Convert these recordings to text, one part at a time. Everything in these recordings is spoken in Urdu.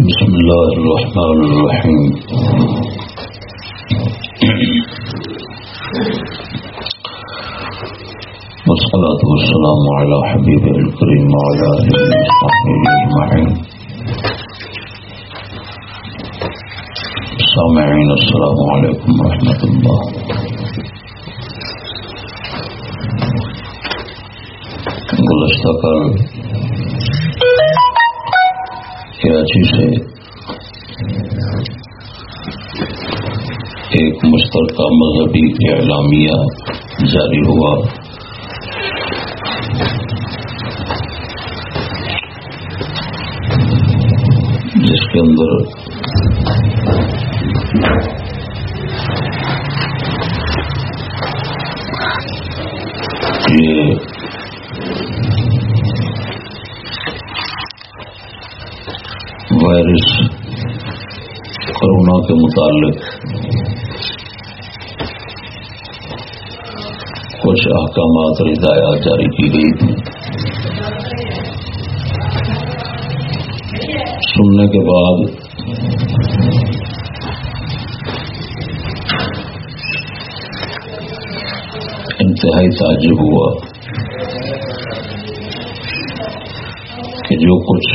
بسم الله الرحمن الرحيم والصلاة والسلام على حبيب الكريم وعلى آله وصحبه أجمعين سامعين السلام عليكم ورحمة الله گزشتہ کل کراچی سے ایک مشترکہ مذہبی اعلامیہ جاری ہوا۔ جس کے اندر یہ وائرس کرونا کے متعلق۔ کچھ احکامات اور ہدایات جاری کی گئی۔ تھی سننے کے بعد انتہائی تعجب ہوا کہ جو کچھ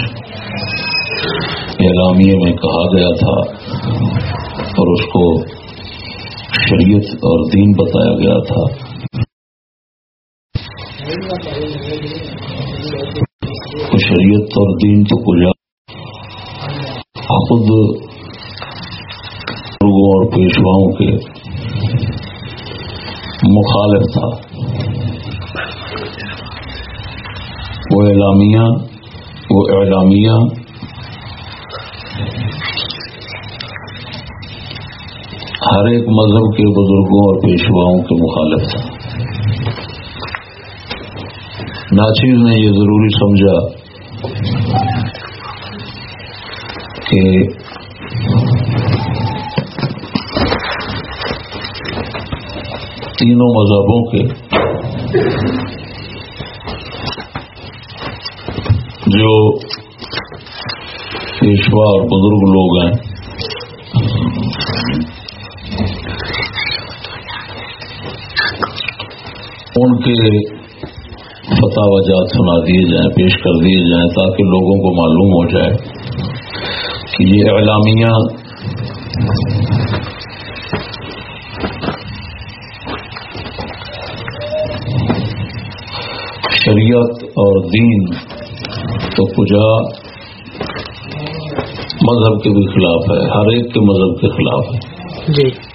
اعلامیے میں کہا گیا تھا اور اس کو شریعت اور دین بتایا گیا تھا۔ شریعت اور دین تو کجا خود لوگوں اور پیشواؤں کے مخالف تھا۔ وہ اعلامیہ وہ اعلامیہ ہر ایک مذہب کے بزرگوں اور پیشواؤں کے مخالف تھا۔ ناچیز نے یہ ضروری سمجھا کہ تینوں مذہبوں کے جو پیشوا اور بزرگ لوگ ہیں ان کے فتح وجات سنا دیے جائیں، پیش کر دیے جائیں تاکہ لوگوں کو معلوم ہو جائے کہ یہ اعلامیہ شریعت اور دین تو کجا مذہب کے بھی خلاف ہے، ہر ایک کے مذہب کے خلاف ہے۔ جی۔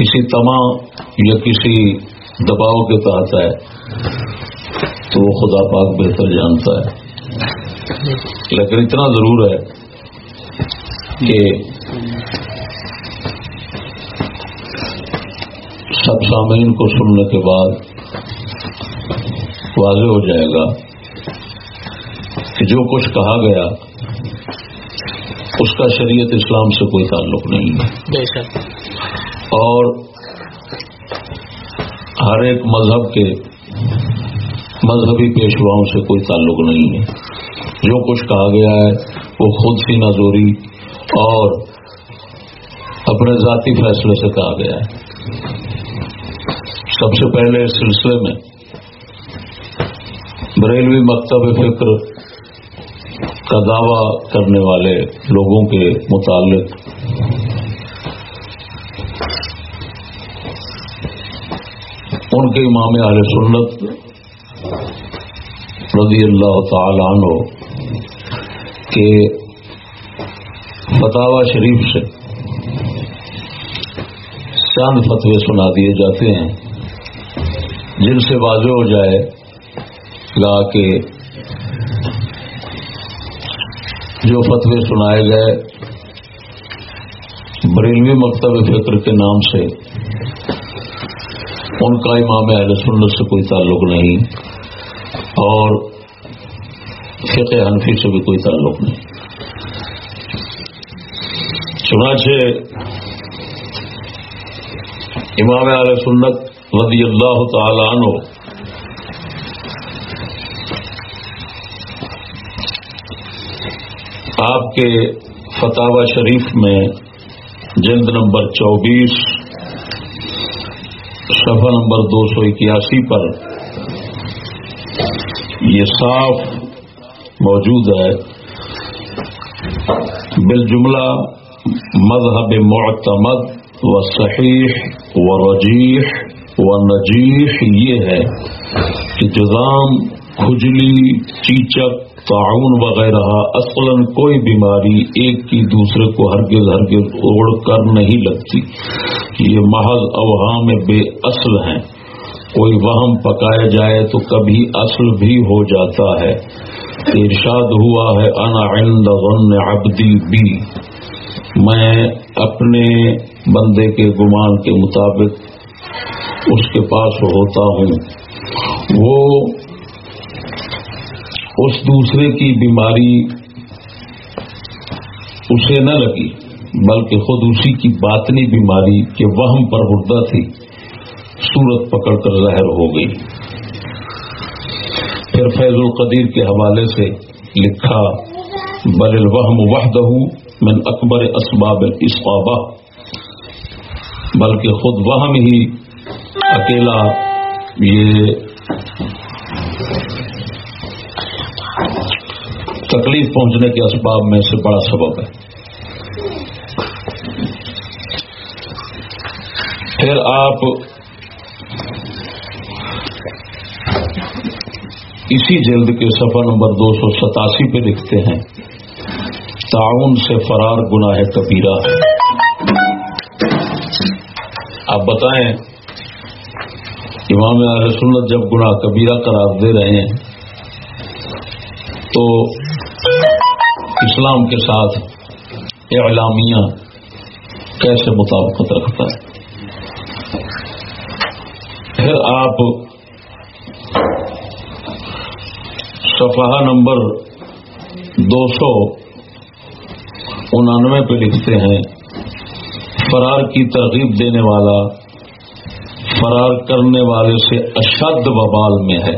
کسی تمام یا کسی دباؤ کے تحت ہے، تو وہ خدا پاک بہتر جانتا ہے۔ لیکن اتنا ضرور ہے کہ سب سامعین کو سننے کے بعد واضح ہو جائے گا کہ جو کچھ کہا گیا، اس کا شریعت اسلام سے کوئی تعلق نہیں ہے۔ اور ہر ایک مذہب کے مذہبی پیشواؤں سے کوئی تعلق نہیں ہے۔ جو کچھ کہا گیا ہے، وہ خود سی نظوری اور اپنے ذاتی فیصلے سے کہا گیا ہے۔ سب سے پہلے اس سلسلے میں بریلوی مکتب فکر کا دعوی کرنے والے لوگوں کے متعلق ان کے امام اہل سنت رضی اللہ تعالی عنہ کے فتح شریف سے چاند فتوے سنا دیے جاتے ہیں، جن سے واضح ہو جائے گا کہ جو فتوے سنائے گئے بریلوی مکتب فکر کے نام سے ان کا امام اہل سنت سے کوئی تعلق نہیں اور فقہ حنفی سے بھی کوئی تعلق نہیں۔ چنانچہ امام اہل سنت رضی اللہ تعالی عنہ آپ کے فتح شریف میں جلد نمبر چوبیس صفحہ نمبر دو سو اکیاسی پر یہ صاف موجود ہے۔ بالجملہ مذہب معتمد و صحیح و رجیح و نجیح یہ ہے کہ جزام، کھجلی، چیچک تعاون وغیرہ، اصلا کوئی بیماری ایک کی دوسرے کو ہرگز ہرگز اوڑ کر نہیں لگتی۔ یہ محض اوہام بے اصل ہیں۔ کوئی وہم پکایا جائے تو کبھی اصل بھی ہو جاتا ہے۔ ارشاد ہوا ہے، انا عند ظن عبدی بی۔ میں اپنے بندے کے گمان کے مطابق اس کے پاس ہوتا ہوں۔ وہ اس دوسرے کی بیماری اسے نہ لگی، بلکہ خود اسی کی باطنی بیماری کے وہم پر مردہ تھی۔ صورت پکڑ کر ظاہر ہو گئی۔ پھر فیض القدیر کے حوالے سے لکھا، بل الوہم وحدہ من اکبر اسباب الاسقابہ بلکہ خود وہم ہی اکیلا یہ تکلیف پہنچنے کے اسباب میں سے بڑا سبب ہے۔ پھر آپ اسی جلد کے سفر نمبر دو سو ستاسی پہ لکھتے ہیں۔ تعاون سے فرار گناہ کبیرہ۔ آپ بتائیں، امام علیہ سنت جب گناہ کبیرہ قرار دے رہے ہیں تو اسلام کے ساتھ اعلامیہ کیسے مطابقت رکھتا ہے؟ پھر آپ صفحہ نمبر دو سو انانوے پہ لکھتے ہیں، فرار کی ترغیب دینے والا، فرار کرنے والے سے اشد وبال میں ہے۔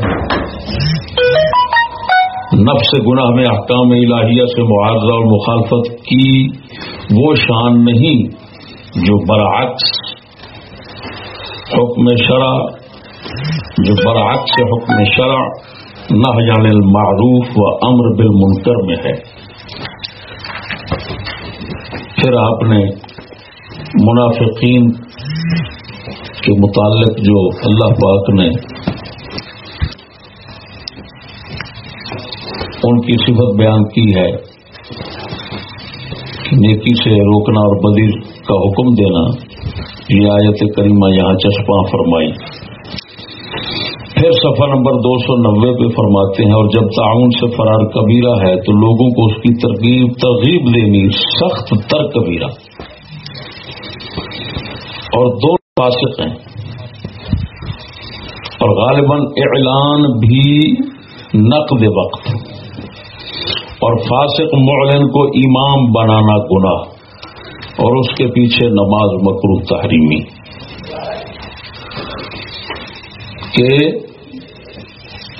نفس گناہ میں، احکام الہیہ سے معاوضہ اور مخالفت کی وہ شان نہیں جو برعکس حکم شرع، جو برعکس حکم شرع نہ جان المعروف و امر بالمنکر میں ہے۔ پھر آپ نے منافقین کے متعلق جو اللہ پاک نے ان کی صفت بیان کی ہے نیکی سے روکنا اور بدی کا حکم دینا، یہ آیت کریمہ یہاں چشپاں فرمائی۔ پھر صفحہ نمبر دو سو نوے پہ فرماتے ہیں، اور جب تعاون سے فرار کبیرہ ہے تو لوگوں کو اس کی ترغیب ترغیب دینی، سخت تر کبیرہ۔ اور دو فاسق ہیں۔ اور غالباً اعلان بھی نقد وقت۔ اور فاسق معلن کو امام بنانا گناہ اور اس کے پیچھے نماز مکرو تحریمی کہ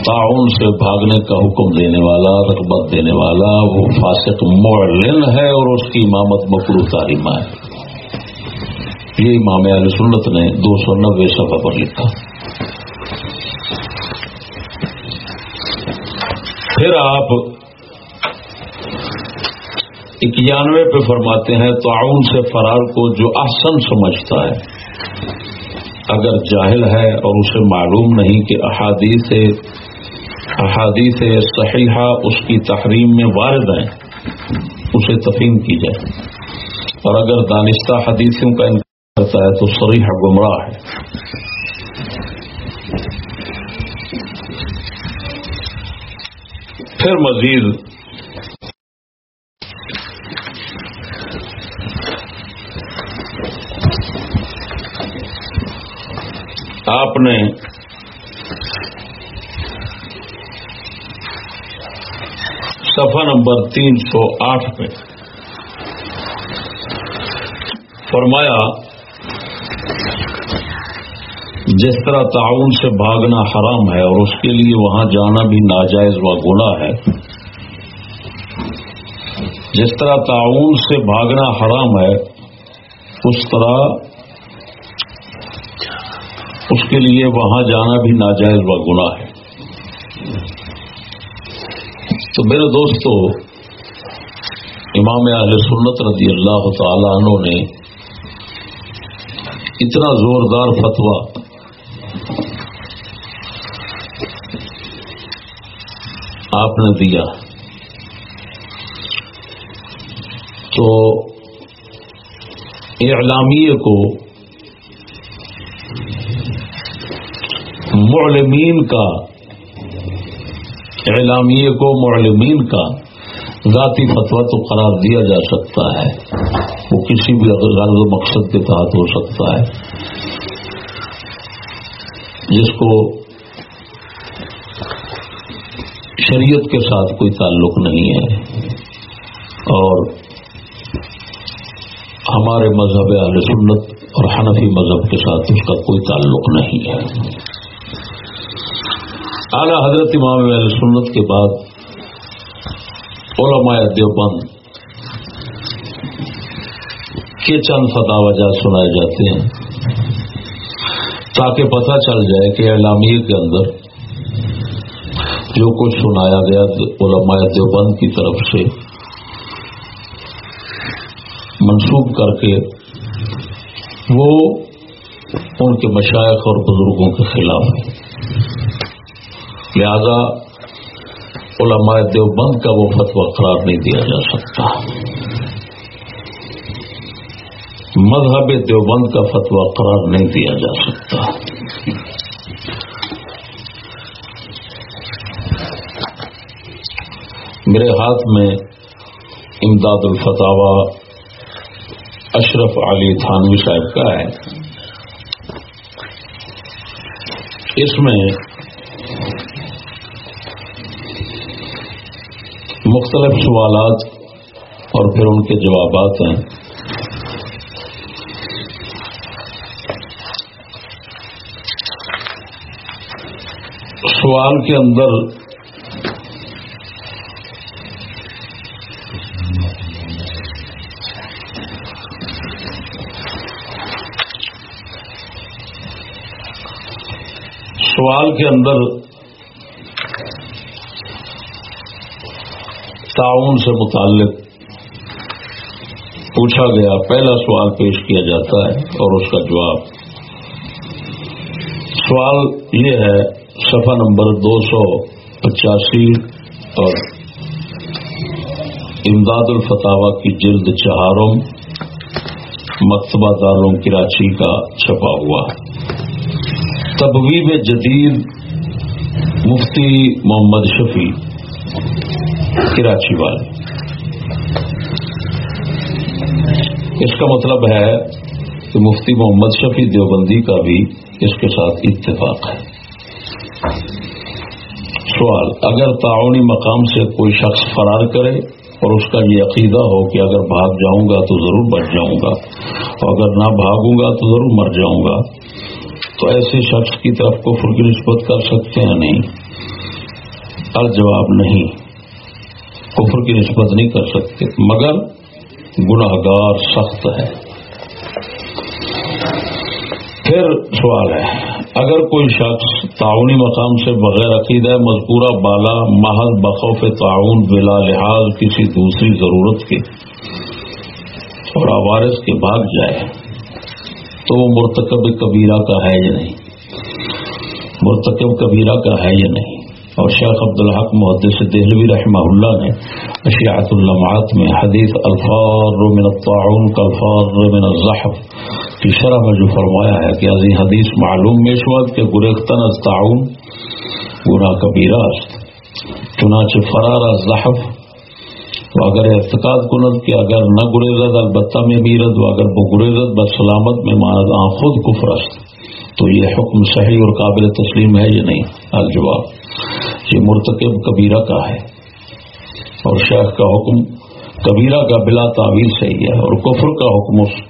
تعاون سے بھاگنے کا حکم دینے والا، رغبت دینے والا، وہ فاسق معلن ہے اور اس کی امامت مکرو تحریمہ ہے۔ یہ امام علیہ سنت نے دو سو نبے سفر پر لکھا۔ پھر آپ اکیانوے پہ فرماتے ہیں تعاون سے فرار کو جو احسن سمجھتا ہے۔ اگر جاہل ہے اور اسے معلوم نہیں کہ احادیث احادیث صحیحہ اس کی تحریم میں وارد ہیں، اسے تفہیم کی جائے۔ اور اگر دانستہ حدیثوں کا انکار کرتا ہے تو سریح گمراہ ہے۔ پھر مزید آپ نے صفحہ نمبر تین سو آٹھ پہ فرمایا، جس طرح تعاون سے بھاگنا حرام ہے اور اس کے لیے وہاں جانا بھی ناجائز و گناہ ہے، جس طرح تعاون سے بھاگنا حرام ہے، اس طرح اس کے لیے وہاں جانا بھی ناجائز و گناہ ہے۔ تو میرے دوستو، امام اہل سنت رضی اللہ تعالی عنہ نے اتنا زوردار فتوا آپ نے دیا۔ تو اعلامیہ کو معلمین کا اعلامیہ کو معلمین کا ذاتی فتوا تو قرار دیا جا سکتا ہے۔ وہ کسی بھی غرض و مقصد کے تحت ہو سکتا ہے۔ جس کو شریعت کے ساتھ کوئی تعلق نہیں ہے۔ اور ہمارے مذہب اہل سنت اور حنفی مذہب کے ساتھ اس کا کوئی تعلق نہیں ہے۔ اعلی حضرت امام اہل سنت کے بعد علماء دیوبند کے چند فتح وجہ سنائے جاتے ہیں تاکہ پتہ چل جائے کہ اعلامیہ کے اندر جو کچھ سنایا گیا علماء دیوبند کی طرف سے منسوخ کر کے وہ ان کے مشائق اور بزرگوں کے خلاف ہے۔ لہذا علماء دیوبند کا وہ فتویٰ قرار نہیں دیا جا سکتا۔ مذہب دیوبند کا فتویٰ قرار نہیں دیا جا سکتا۔ میرے ہاتھ میں امداد الفتاوا اشرف علی تھانوی صاحب کا ہے۔ اس میں مختلف سوالات اور پھر ان کے جوابات ہیں۔ سوال کے اندر سوال کے اندر تعاون سے متعلق پوچھا گیا، پہلا سوال پیش کیا جاتا ہے اور اس کا جواب۔ سوال یہ ہے، صفحہ نمبر دو سو پچاسی اور امداد الفتاوا کی جلد چہاروں مکتبہ داروں کراچی کا چھپا ہوا۔ تبویب جدید مفتی محمد شفیع۔ کراچی والے۔ اس کا مطلب ہے کہ مفتی محمد شفیع دیوبندی کا بھی اس کے ساتھ اتفاق ہے۔ سوال، اگر تعاونی مقام سے کوئی شخص فرار کرے اور اس کا یہ عقیدہ ہو کہ اگر بھاگ جاؤں گا تو ضرور بچ جاؤں گا، اور اگر نہ بھاگوں گا تو ضرور مر جاؤں گا، تو ایسے شخص کی طرف کو کی نسبت کر سکتے ہیں نہیں؟ الجواب نہیں۔ کفر کی نسبت نہیں کر سکتے، مگر گناہ گار سخت ہے۔ پھر سوال ہے، اگر کوئی شخص تعاونی مقام سے بغیر عقیدہ، مذکورہ، بالا محض بخوف، تعاون، بلا لحاظ، کسی دوسری ضرورت کے اور عوارض کے بھاگ جائے، تو وہ مرتکب کبیرہ کا ہے یا نہیں؟ مرتکب کبیرہ کا ہے یا نہیں؟ اور شیخ عبدالحق محدث دہلوی رحمہ اللہ نے اشیات اللمعات میں حدیث الفار من الطاعون کا الفار من الزحف کی شرح میں جو فرمایا ہے کہ ازی حدیث معلوم میں کے کہ گریختن از تعاون گناہ کبیرہ چنانچہ فرار الزحف و اگر اعتقاد کنند کہ اگر نہ گریزد البتہ میں میرد و اگر وہ گریزد بس سلامت میں ماند آن خود کفر است۔ تو یہ حکم صحیح اور قابل تسلیم ہے یا نہیں؟ الجواب یہ مرتکب کبیرہ کا ہے۔ اور شیخ کا حکم، کبیرہ کا بلا تعویل صحیح ہے اور کفر کا حکم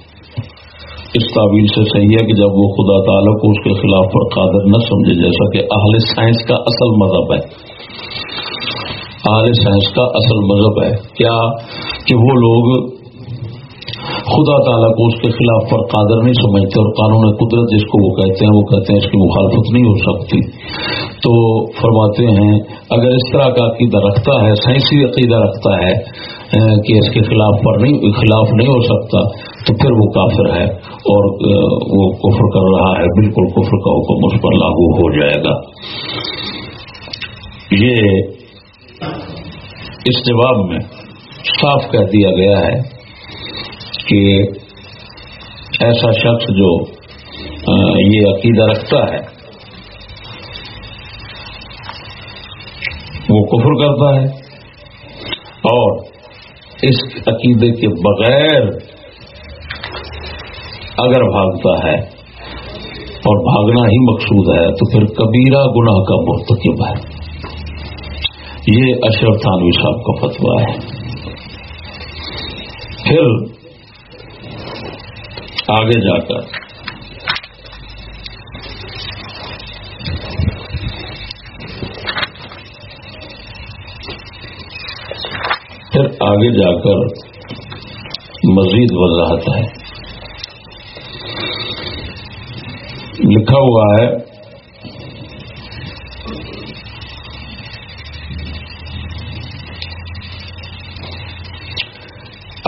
اس تعویل سے صحیح ہے کہ جب وہ خدا تعالیٰ کو اس کے خلاف پر قادر نہ سمجھے، جیسا کہ اہل سائنس کا اصل مذہب ہے۔ اعلی سائنس کا اصل مذہب ہے۔ کیا کہ وہ لوگ خدا تعالیٰ کو اس کے خلاف پر قادر نہیں سمجھتے اور قانون قدرت جس کو وہ کہتے ہیں، وہ کہتے ہیں اس کی مخالفت نہیں ہو سکتی۔ تو فرماتے ہیں، اگر اس طرح کا عقیدہ رکھتا ہے، سائنسی عقیدہ رکھتا ہے کہ اس کے خلاف پر نہیں، خلاف نہیں ہو سکتا، تو پھر وہ کافر ہے اور وہ کفر کر رہا ہے۔ بالکل کفر کا حکم اس پر لاگو ہو جائے گا۔ یہ اس جواب میں صاف کہہ دیا گیا ہے کہ ایسا شخص جو یہ عقیدہ رکھتا ہے، وہ کفر کرتا ہے اور اس عقیدے کے بغیر اگر بھاگتا ہے اور بھاگنا ہی مقصود ہے، تو پھر کبیرہ گناہ کا مرتکب ہے۔ یہ اشرف تھانوی صاحب کا فتویٰ ہے۔ پھر آگے جا کر پھر آگے جا کر مزید وضاحت ہے۔ لکھا ہوا ہے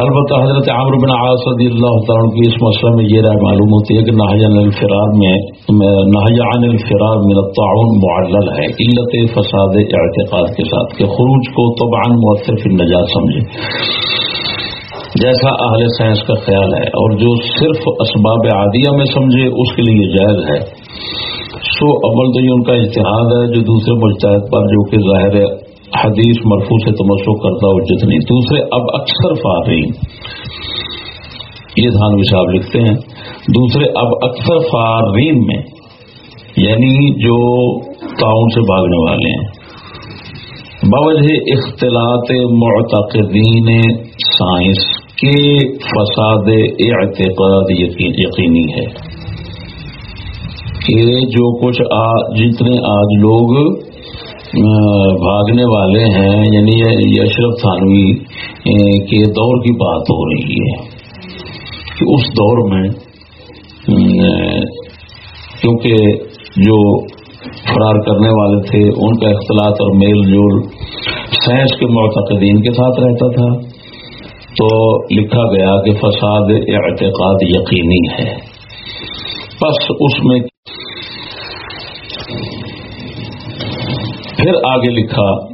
البتہ حضرت عامر بن عاص رضی اللہ تعالیٰ کی اس مسئلہ میں یہ رائے معلوم ہوتی ہے کہ نہجان الفرار میں نہجان الفرار من الطاعون معلل ہے، علت فساد اعتقاد کے ساتھ، کہ خروج کو طبعا مؤثر فی النجات سمجھے۔ جیسا اہل سائنس کا خیال ہے، اور جو صرف اسباب عادیہ میں سمجھے، اس کے لیے جائز ہے۔ سو اول تو یہ ان کا اتحاد ہے، جو دوسرے مجتہد پر جو کہ ظاہر حدیث مرفو سے تمسو کرتا ہو جتنی دوسرے اب اکثر فارین یہ دھان صاحب لکھتے ہیں، دوسرے اب اکثر فارین میں یعنی جو تعاون سے بھاگنے والے ہیں۔ بوجہ اختلاط معتقدین سائنس کے فساد اعتقاد یقینی ہے۔ کہ جو کچھ آج جتنے آج لوگ بھاگنے والے ہیں یعنی یہ اشرف تھانوی کے دور کی بات ہو رہی ہے کہ اس دور میں کیونکہ جو فرار کرنے والے تھے، ان کا اختلاط اور میل جول سائنس کے معتقدین کے ساتھ رہتا تھا۔ تو لکھا گیا کہ فساد اعتقاد یقینی ہے۔ بس اس میں پھر آگے لکھا۔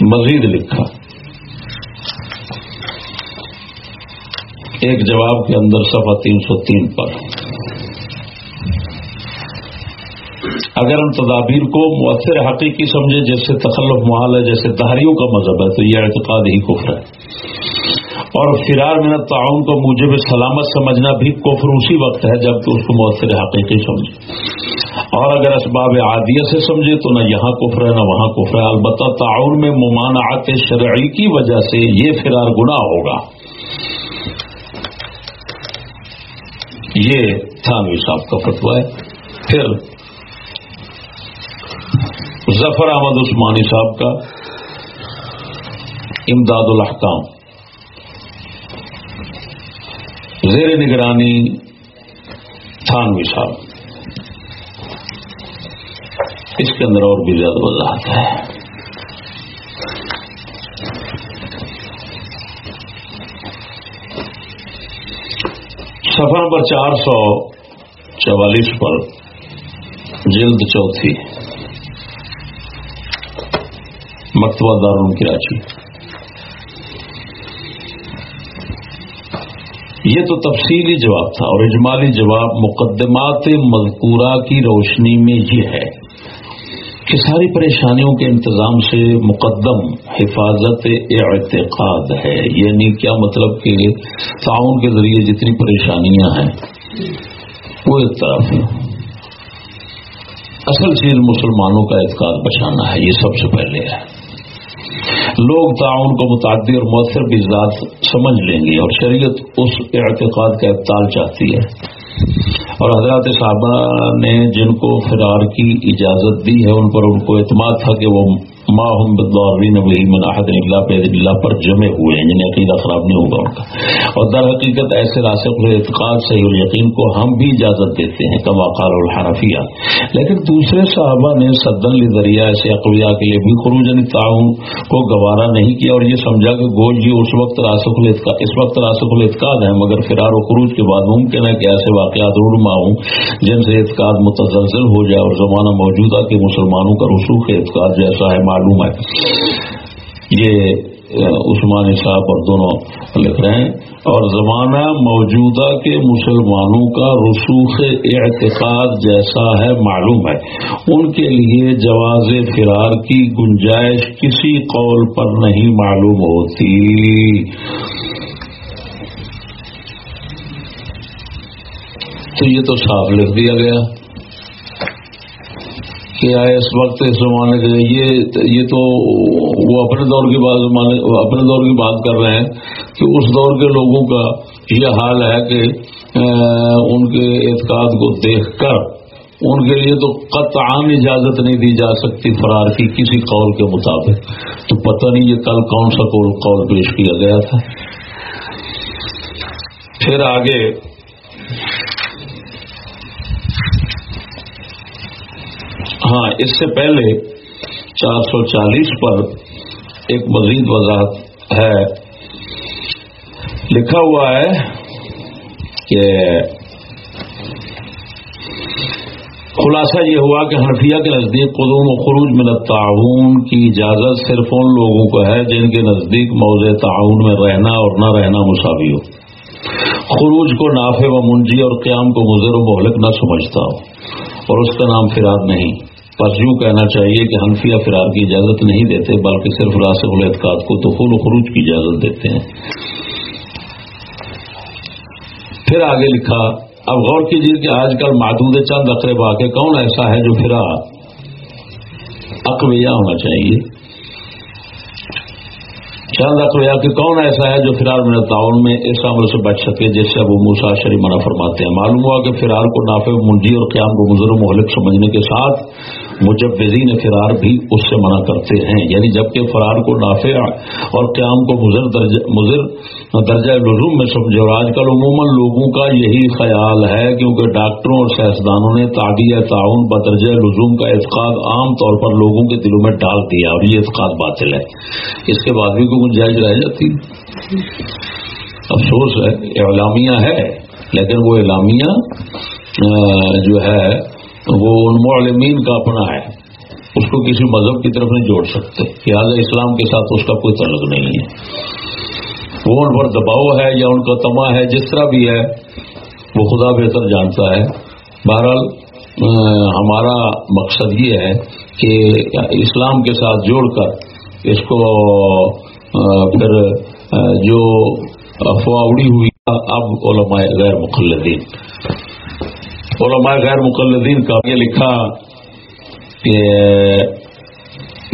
مزید لکھا۔ ایک جواب کے اندر صفحہ تین سو تین پر۔ اگر ہم تدابیر کو مؤثر حقیقی سمجھے جیسے تخلف محال ہے، جیسے تحریوں کا مذہب ہے، تو یہ اعتقاد ہی کفر ہے۔ اور فرار میں تعاون کو موجب سلامت سمجھنا بھی کفر اسی وقت ہے جبکہ اس کو مؤثر حقیقی سمجھے۔ اور اگر اسباب عادیہ سے سمجھے تو نہ یہاں کفر ہے نہ وہاں کفر ہے۔ البتہ تعاون میں ممانعات شرعی کی وجہ سے یہ فرار گناہ ہوگا۔ یہ تھانوی صاحب کا فتویٰ ہے۔ پھر ظفر احمد عثمانی صاحب کا امداد الحکام زیر نگرانی تھانوی صاحب اس کے اندر اور بھی زیادہ وضاحت ہے۔ سفر نمبر چار سو چوالیس پر جلد چوتھی۔ مکتبہ دارون کراچی۔ یہ تو تفصیلی جواب تھا اور اجمالی جواب مقدمات مذکورہ کی روشنی میں یہ ہے کہ ساری پریشانیوں کے انتظام سے مقدم حفاظت اعتقاد ہے۔ یعنی کیا مطلب کہ تعاون کے ذریعے جتنی پریشانیاں ہیں، وہ ایک طرف اصل چیز مسلمانوں کا اعتقاد بچانا ہے، یہ سب سے پہلے ہے۔ لوگ تعاون کو متعدی اور مؤثر بھی ذات سمجھ لیں گے اور شریعت اس اعتقاد کا ابتال چاہتی ہے۔ اور حضرات صحابہ نے جن کو فرار کی اجازت دی ہے، ان پر ان کو اعتماد تھا کہ وہ ماہم بدوارین من احد اللہ پر جمے ہوئے ہیں جنہیں عقیدہ خراب نہیں ہوگا ان کا۔ اور در حقیقت ایسے راسک اعتقاد، صحیح الیقین کو ہم بھی اجازت دیتے ہیں، کما قال الحنفیہ۔ لیکن دوسرے صحابہ نے صدن ذریعہ ایسے اقویہ کے لیے بھی خروج یعنی تعاون کو گوارا نہیں کیا اور یہ سمجھا کہ گوج یہ جی اس وقت راسک اس وقت راسک الاعتقاد ہے مگر فرار و خروج کے بعد ممکن ہے کہ ایسے واقعات رونما ہوں جن سے اعتقاد متزلزل ہو جائے اور زمانہ موجودہ کے مسلمانوں کا رسوخ اعتقاد جیسا ہے۔ معلوم ہے۔ یہ عثمانی صاحب اور دونوں لکھ رہے ہیں۔ اور زمانہ موجودہ کے مسلمانوں کا رسوخ اعتقاد جیسا ہے، معلوم ہے۔ ان کے لیے جواز فرار کی گنجائش کسی قول پر نہیں معلوم ہوتی۔ تو یہ تو صاف لکھ دیا گیا۔ کہ آئے اس وقت اس زمانے کے یہ یہ تو وہ اپنے دور کی بات زمانے اپنے دور کی بات کر رہے ہیں کہ اس دور کے لوگوں کا یہ حال ہے کہ ان کے اعتقاد کو دیکھ کر ان کے لیے تو قطعان اجازت نہیں دی جا سکتی فرار کی کسی قول کے مطابق۔ تو پتہ نہیں یہ کل کون سا قول قول پیش کیا گیا تھا۔ پھر آگے ہاں اس سے پہلے چار سو چالیس پر ایک مزید وضاحت ہے۔ لکھا ہوا ہے کہ خلاصہ یہ ہوا کہ حنفیہ کے نزدیک قدوم و خروج میں تعاون کی اجازت صرف ان لوگوں کو ہے جن کے نزدیک موضع تعاون میں رہنا اور نہ رہنا مساوی ہو۔ خروج کو نافع و منجی اور قیام کو مضر و مہلک نہ سمجھتا ہو اور اس کا نام فراد نہیں۔ بس یوں کہنا چاہیے کہ حنفیہ فرار کی اجازت نہیں دیتے، بلکہ صرف راسب الاعتقاد کو تو و خروج کی اجازت دیتے ہیں۔ پھر آگے لکھا، اب غور کیجیے کہ آج کل محدود چند اقربا کے کون ایسا ہے جو پھرا اقویہ ہونا چاہیے۔ چند اقویا کہ کون ایسا ہے جو فرار میں تعاون میں اس عمل سے بچ سکے، جس سے ابو موسا شری منع فرماتے ہیں۔ معلوم ہوا کہ فرار کو نافع منجی اور قیام کو مضر و مہلک سمجھنے کے ساتھ مجبزین فرار بھی اس سے منع کرتے ہیں۔ یعنی جبکہ فرار کو نافع اور قیام کو مضر مضر درجہ لزوم میں سمجھے، اور آج کل عموماً لوگوں کا یہی خیال ہے، کیونکہ ڈاکٹروں اور سائنسدانوں نے تعدیہ تعاون بدرجہ لزوم کا اعتقاد عام طور پر لوگوں کے دلوں میں ڈال دیا۔ اور یہ اعتقاد باطل ہے۔ اس کے بعد بھی کوئی گنجائش رہ جاتی۔ افسوس ہے، اعلامیہ ہے، لیکن وہ اعلامیہ جو ہے وہ ان معلمین کا اپنا ہے، اس کو کسی مذہب کی طرف نہیں جوڑ سکتے۔ لہٰذا اسلام کے ساتھ اس کا کوئی تعلق نہیں ہے۔ وہ ان پر دباؤ ہے یا ان کا تما ہے، جس طرح بھی ہے، وہ خدا بہتر جانتا ہے۔ بہرحال ہمارا مقصد یہ ہے کہ اسلام کے ساتھ جوڑ کر اس کو پھر جو افواہ اڑی ہوئی، اب علماء غیر مقلدین۔ علماء غیر مقلدین کا یہ لکھا کہ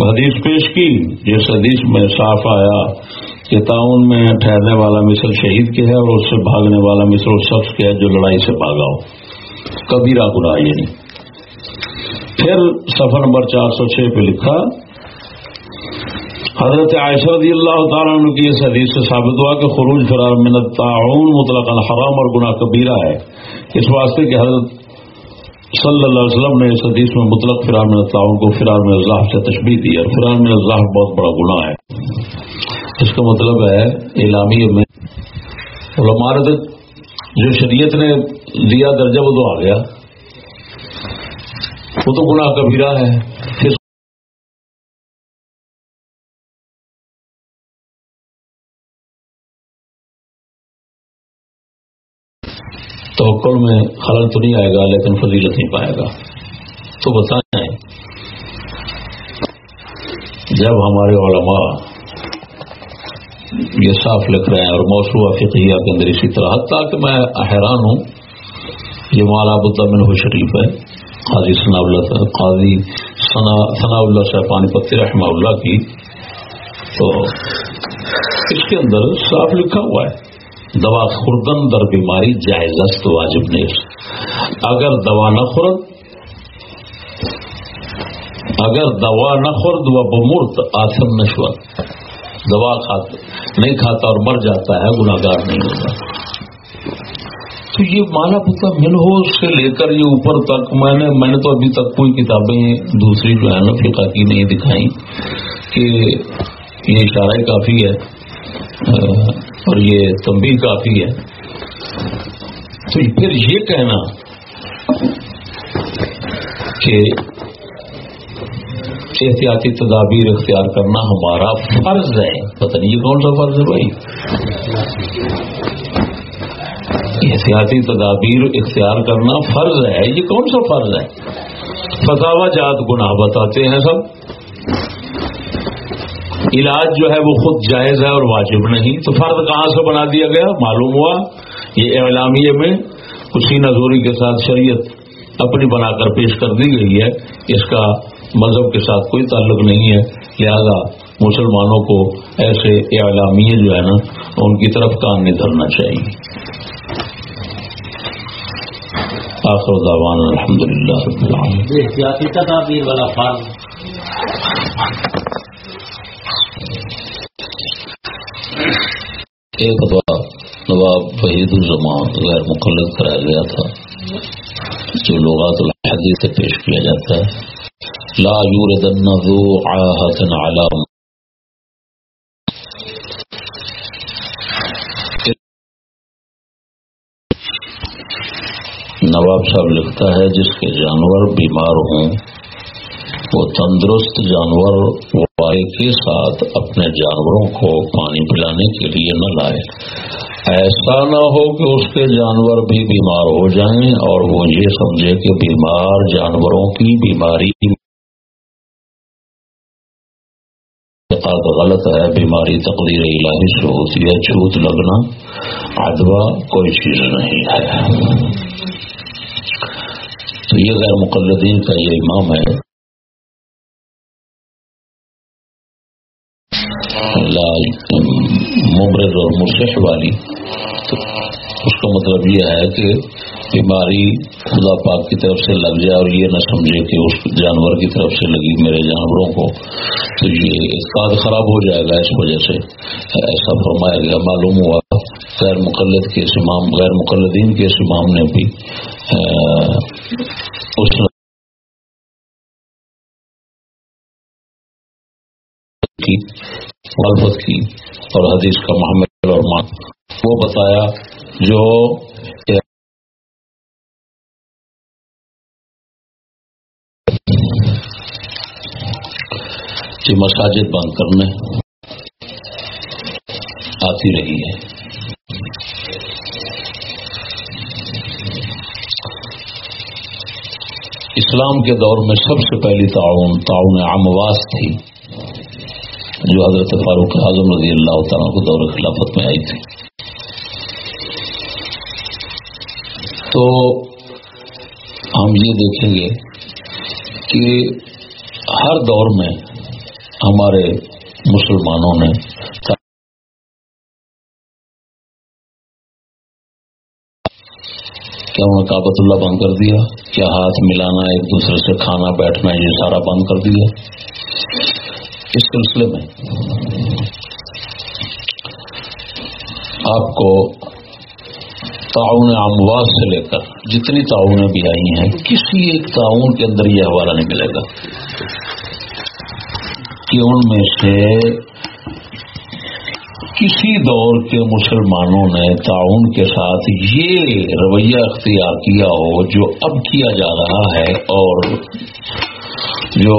حدیث پیش کی، جس حدیث میں صاف آیا کہ تعاون میں ٹھہرنے والا مثل شہید کے ہے اور اس سے بھاگنے والا مثل اس شخص کے ہے جو لڑائی سے بھاگا ہو۔ کبیرہ گناہ یہ نہیں پھر سفر نمبر چار سو چھ پہ لکھا، حضرت عائشہ رضی اللہ تعالیٰ عنہ کی اس حدیث سے ثابت ہوا کہ خروج فرار من الطاعون مطلق حرام اور گناہ کبیرہ ہے۔ اس واسطے کہ حضرت صلی اللہ علیہ وسلم نے اس حدیث میں مطلق فرار میں تعاون کو فرار میں اضاف سے تشبیح دی اور فرار میں اضاف بہت بڑا گناہ ہے۔ اس کا مطلب ہے اعلامی میں علماء جو شریعت نے دیا درجہ وہ تو آ گیا۔ وہ تو گناہ کبیرہ ہے۔ میں خلل تو نہیں آئے گا، لیکن فضیلت نہیں پائے گا۔ تو بتائیں، جب ہمارے علماء یہ صاف لکھ رہے ہیں اور موسو فقیہ کے اندر اسی طرح، حتیٰ کہ میں حیران ہوں، یہ مالا مولا من شریف ہے، قاضی ثناء اللہ قاضی ثناء اللہ صاحب پانی پتی رحمہ اللہ کی۔ تو اس کے اندر صاف لکھا ہوا ہے۔ دوا خوردن در بیماری جائز است، واجب نیس اگر دوا نہ خورد اگر دوا نہ خورد و بمرت آسم نشور دوا کھاتا، نہیں کھاتا اور مر جاتا ہے گناگار نہیں ہوتا. تو یہ مالا پتا ہو سے لے کر یہ اوپر تک میں نے میں نے تو ابھی تک کوئی کتابیں دوسری جو ہے نا فقہ کی نہیں دکھائی کہ یہ اشارہ کافی ہے۔ اور یہ تمبی کافی ہے۔ تو پھر یہ کہنا کہ احتیاطی تدابیر اختیار کرنا ہمارا فرض ہے۔ پتہ نہیں یہ کون سا فرض ہے بھائی؟ احتیاطی تدابیر اختیار کرنا فرض ہے۔ یہ کون سا فرض ہے؟ فتوا جات گناہ بتاتے ہیں سب۔ علاج جو ہے وہ خود جائز ہے اور واجب نہیں۔ تو فرض کہاں سے بنا دیا گیا؟ معلوم ہوا۔ یہ اعلامیے میں اسی نظوری کے ساتھ شریعت اپنی بنا کر پیش کر دی گئی ہے۔ اس کا مذہب کے ساتھ کوئی تعلق نہیں ہے۔ لہذا مسلمانوں کو ایسے اعلامیے جو ہے نا، ان کی طرف کان نہیں دھرنا چاہیے۔ آخر دعوان الحمد للہ رب العالمین تدابیر والا فارم ایک دفعہ نواب وحید الزمان غیر مقلد کرایا گیا تھا، جو لغات الحدیث سے پیش کیا جاتا ہے۔ لا یوردن ذو عاہت علام نواب صاحب لکھتا ہے، جس کے جانور بیمار ہوں وہ تندرست جانور وائے کے ساتھ اپنے جانوروں کو پانی پلانے کے لیے نہ لائے۔ ایسا نہ ہو کہ اس کے جانور بھی بیمار ہو جائیں اور وہ یہ سمجھے کہ بیمار جانوروں کی بیماری غلط ہے، بیماری تقدیر الہی سے ہوتی ہے چھوت لگنا ادوا کوئی چیز نہیں ہے۔ تو یہ غیر مقلدین کا یہ امام ہے۔ مبرد اور مصح والی۔ تو اس کا مطلب یہ ہے کہ بیماری خدا پاک کی طرف سے لگ جائے اور یہ نہ سمجھے کہ اس جانور کی طرف سے لگی میرے جانوروں کو۔ تو یہ اعتقاد خراب ہو جائے گا اس وجہ سے۔ ایسا فرمایا گیا، معلوم ہوا۔ غیر مقلد کے امام، غیر مقلدین کے امام نے بھی اس معلومت کی اور حدیث کا محمد اور مان وہ بتایا، جو مساجد بند کرنے آتی رہی ہے۔ اسلام کے دور میں سب سے پہلی تعاون تعاون امواس تھی۔ جو حضرت فاروق اعظم رضی اللہ تعالیٰ کو دور خلافت میں آئی تھی۔ تو ہم یہ دیکھیں گے کہ ہر دور میں ہمارے مسلمانوں نے کیا انہوں نے کابت اللہ بند کر دیا؟ کیا ہاتھ ملانا ایک دوسرے سے کھانا بیٹھنا یہ سارا بند کر دیا؟ اس سلسلے میں آپ کو تعاون امواز سے لے کر جتنی تعاونیں بھی آئی ہیں، کسی ایک تعاون کے اندر یہ حوالہ نہیں ملے گا کہ ان میں سے کسی دور کے مسلمانوں نے تعاون کے ساتھ یہ رویہ اختیار کیا ہو جو اب کیا جا رہا ہے اور جو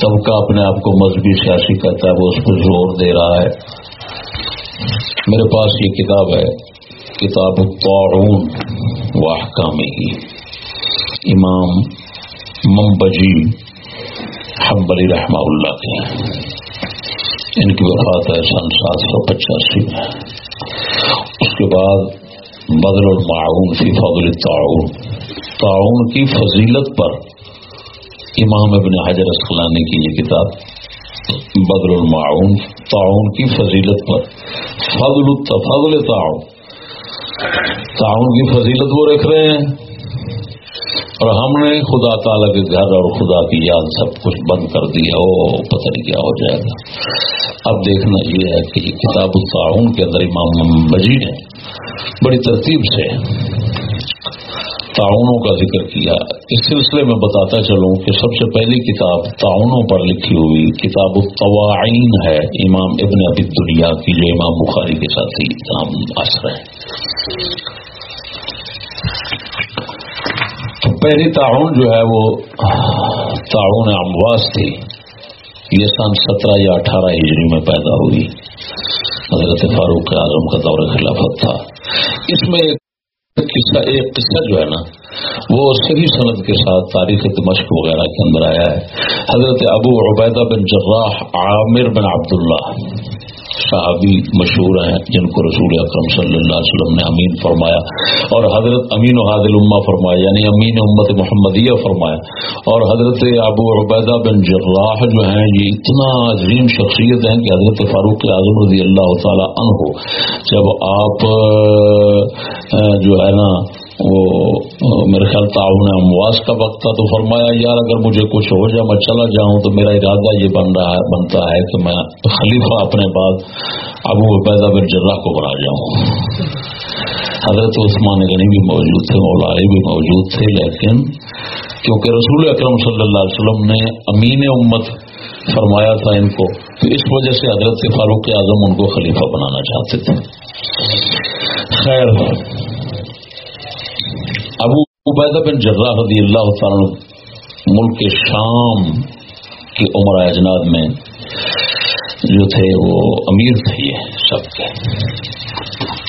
طبقہ اپنے آپ کو مذہبی سیاسی کرتا ہے، وہ اس پر زور دے رہا ہے۔ میرے پاس یہ کتاب ہے، کتاب تعاون واحکام ہی امام ممبجی حنبلی رحمہ اللہ کے ان کی وفات ہے سن سات سو پچاسی۔ میں اس کے بعد بدل المعاون فی فضل تعاون تعاون کی فضیلت پر امام ابن حجر اسقلانی کی یہ کتاب بدل المعاون تعاون کی فضیلت پر۔ فضل فضل تعاون تعاون کی فضیلت وہ رکھ رہے ہیں۔ اور ہم نے خدا تعالی کے گھر اور خدا کی یاد سب کچھ بند کر دیا وہ پتہ نہیں کیا ہو جائے گا۔ اب دیکھنا یہ ہے کہ کتاب الطاعون کے اندر امام مجید ہے بڑی ترتیب سے تعاونوں کا ذکر کیا۔ اس سلسلے میں بتاتا چلوں کہ سب سے پہلی کتاب تعاونوں پر لکھی ہوئی کتاب الطواعین ہے۔ امام ابن ابی دنیا کی جو امام بخاری کے ساتھ ہی اثر ہے۔ تو پہلی تعاون جو ہے وہ تعاون امواس تھی۔ یہ سن سترہ یا اٹھارہ ہجری میں پیدا ہوئی۔ حضرت فاروق اعظم کا دور خلافت تھا۔ اس میں ایک قصہ ایک قصہ جو ہے نا، وہ صحیح صنعت کے ساتھ تاریخ دمشق وغیرہ کے اندر آیا ہے۔ حضرت ابو عبیدہ بن جراح عامر بن عبداللہ۔ صحابی مشہور ہیں جن کو رسول اکرم صلی اللہ علیہ وسلم نے امین فرمایا اور حضرت امین و حادل اما فرمایا یعنی امین امت محمدیہ فرمایا۔ اور حضرت ابو عبیدہ بن جراح جو ہیں، یہ اتنا عظیم شخصیت ہیں کہ حضرت فاروق اعظم رضی اللہ تعالی عنہ، جب آپ جو ہے نا وہ میرے خیال تعاون امواس کا وقت تھا تو فرمایا، یار اگر مجھے کچھ ہو جائے، میں چلا جاؤں تو میرا ارادہ یہ بن رہا ہے بنتا ہے کہ میں خلیفہ اپنے بعد ابو پیدا بن جرہ کو بنا جاؤں. حضرت عثمان غنی بھی موجود تھے مولائی بھی موجود تھے، لیکن کیونکہ رسول اکرم صلی اللہ علیہ وسلم نے امین امت فرمایا تھا ان کو، تو اس وجہ سے حضرت فاروق اعظم ان کو خلیفہ بنانا چاہتے تھے۔ خیر ابو عبیدہ بن جرہ رضی اللہ تعالیٰ ملک شام کی عمر اجناد میں جو تھے وہ امیر تھے یہ سب کے۔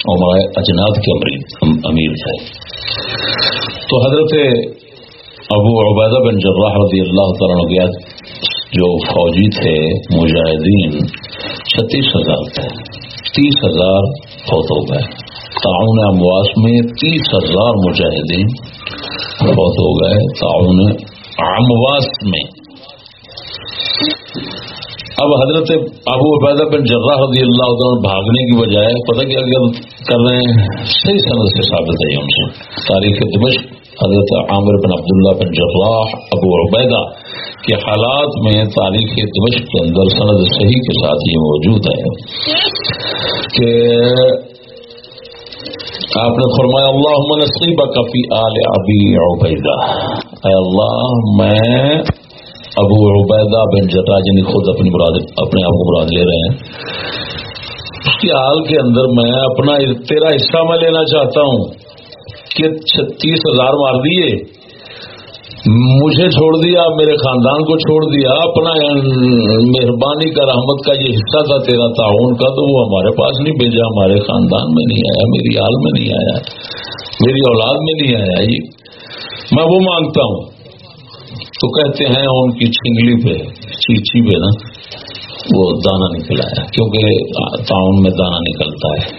عمر اجناد کے امیر تھے۔ تو حضرت ابو عبیدہ بن جرہ رضی اللہ تعالیٰ جو فوجی تھے، مجاہدین، چھتیس ہزار تھے۔ تیس ہزار فوت ہو گئے۔ تعاون امواس میں تیس ہزار مجاہدین بہت ہو گئے تعاون امواس میں۔ اب حضرت ابو عبیدہ بن جرہ رضی اللہ عنہ بھاگنے کی بجائے پتہ کیا کر رہے ہیں؟ صحیح صنعت سے ثابت ہے ان سے۔ تاریخ دمشق، حضرت عامر بن عبداللہ بن جراح ابو عبیدہ کے حالات میں تاریخ دمشق کے اندر سند صحیح کے ساتھ یہ موجود ہے کہ آپ نے فرمایا اللہ نصیبہ کفی آل ابی عبیدہ. اے اللہ، میں ابو عبیدہ بن جٹا جنہیں خود اپنی مراد اپنے آپ کو مراد لے رہے ہیں، اس کی حال کے اندر میں اپنا تیرا حصہ میں لینا چاہتا ہوں کہ چھتیس ہزار مار دیے۔ مجھے چھوڑ دیا، میرے خاندان کو چھوڑ دیا، اپنا مہربانی کا رحمت کا یہ حصہ تھا، تیرا تعاون کا، تو وہ ہمارے پاس نہیں بھیجا، ہمارے خاندان میں نہیں آیا، میری حال میں نہیں آیا، میری اولاد میں نہیں آیا، یہ میں وہ مانگتا ہوں۔ تو کہتے ہیں، ان کی چھنگلی پہ، چیچی پہ نا، وہ دانا نکلا ہے کیونکہ تعاون میں دانا نکلتا ہے۔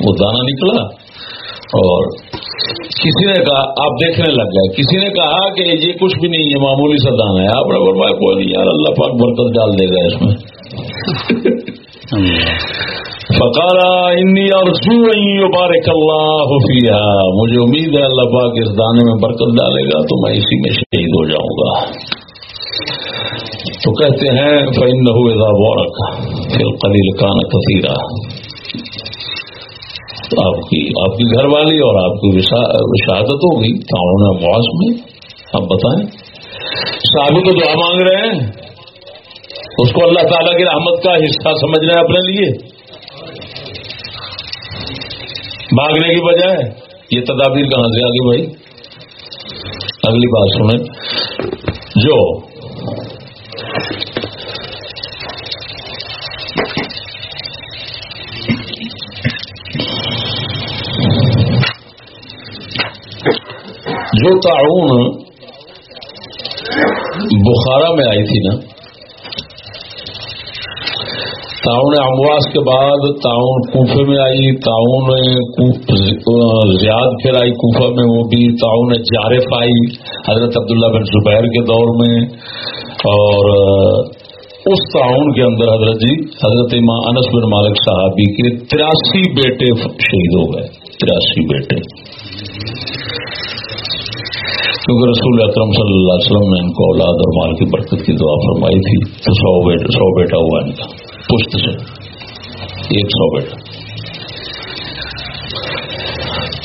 وہ دانا نکلا اور کسی نے کہا آپ دیکھنے لگ گئے۔ کسی نے کہا کہ یہ کچھ بھی نہیں ہے معمولی سا دانا ہے۔ آپ نے فرمایا کوئی نہیں یار اللہ پاک برکت ڈال دے گا اس میں۔ فکارا انی اور بارک اللہ فیہ مجھے امید ہے اللہ پاک اس دانے میں برکت ڈالے گا تو میں اسی میں شہید ہو جاؤں گا۔ تو کہتے ہیں فن ہوئے بورک پھر قلیل کان کثیرہ آپ کی آپ کی گھر والی اور آپ کی شہادت ہوگی تعاون مواز میں آپ بتائیں۔ صحابی کو دعا مانگ رہے ہیں۔ اس کو اللہ تعالیٰ کی رحمت کا حصہ سمجھ رہے ہیں اپنے لیے۔ بھاگنے کی بجائے، یہ تدابیر کہاں سے آگے بھائی؟ اگلی بات سنیں۔ جو جو تعاون بخارا میں آئی تھی نا۔ تعاون امواس کے بعد تعاون کوفے میں آئی تعاون زیاد پھر آئی کوفہ میں، وہ بھی تعاون جارف آئی۔ حضرت عبداللہ بن زبیر کے دور میں۔ اور اس تعاون کے اندر حضرت جی حضرت انس بن مالک صاحبی کے تراسی بیٹے شہید ہو گئے۔ تراسی بیٹے۔ کیونکہ رسول اکرم صلی اللہ علیہ وسلم نے ان کو اولاد اور مال کی برکت کی دعا فرمائی تھی تو سو بیٹا سو بیٹا ہوا ان کا، پشت سے۔ ایک سو بیٹا۔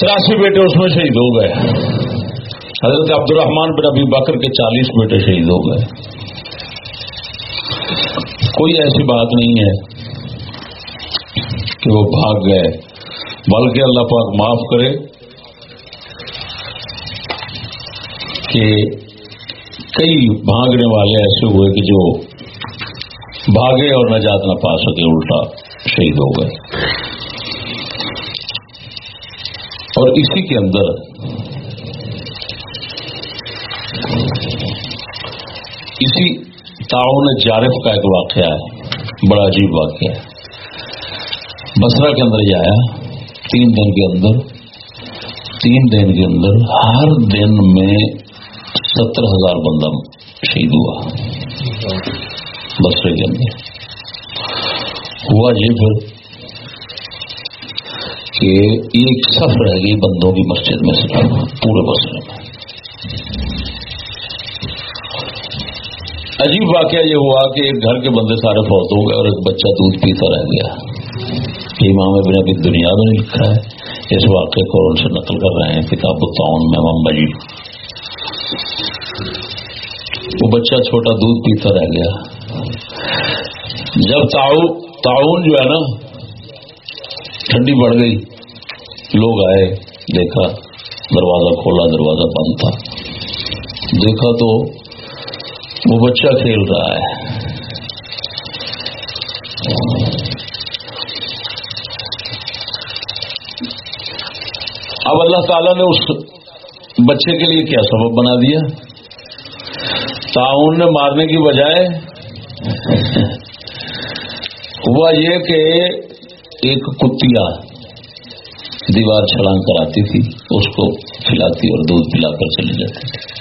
تراسی بیٹے اس میں شہید ہو گئے۔ حضرت عبد الرحمان بن ابی بکر کے چالیس بیٹے شہید ہو گئے۔ کوئی ایسی بات نہیں ہے کہ وہ بھاگ گئے، بلکہ اللہ پاک معاف کرے۔ کہ کئی بھاگنے والے ایسے ہوئے کہ جو بھاگے اور نجات نہ پا سکے، الٹا شہید ہو گئے۔ اور اسی کے اندر اسی تعاون جارف کا ایک واقعہ ہے، بڑا عجیب واقعہ ہے۔ بسرا کے اندر جایا تین دن کے اندر، تین دن کے اندر ہر دن میں ستر ہزار بندہ شہید ہوا۔ بسرے کے اندر۔ ہوا جی پھر کہ ایک صف رہ گئی بندوں کی مسجد میں صرف پورے بسرے میں۔ عجیب واقعہ یہ ہوا کہ ایک گھر کے بندے سارے فوت ہو گئے اور ایک بچہ دودھ پیتا رہ گیا۔ امام ابن ابھی دنیا میں لکھا ہے۔ اس واقعے کو ان سے نقل کر رہے ہیں کتاب الطاؤن میں ممبئی وہ بچہ چھوٹا دودھ پیتا رہ گیا۔ جب تعاون جو ہے نا، ٹھنڈی بڑھ گئی۔ لوگ آئے، دیکھا، دروازہ کھولا، دروازہ بند تھا۔ دیکھا تو وہ بچہ کھیل رہا ہے۔ اب اللہ تعالیٰ نے اس بچے کے لیے کیا سبب بنا دیا؟ تعاون نے مارنے کی بجائے ہوا یہ کہ ایک کتیا دیوار چھلانگ کر آتی تھی، اس کو کھلاتی اور دودھ پلا کر چلی جاتی تھی۔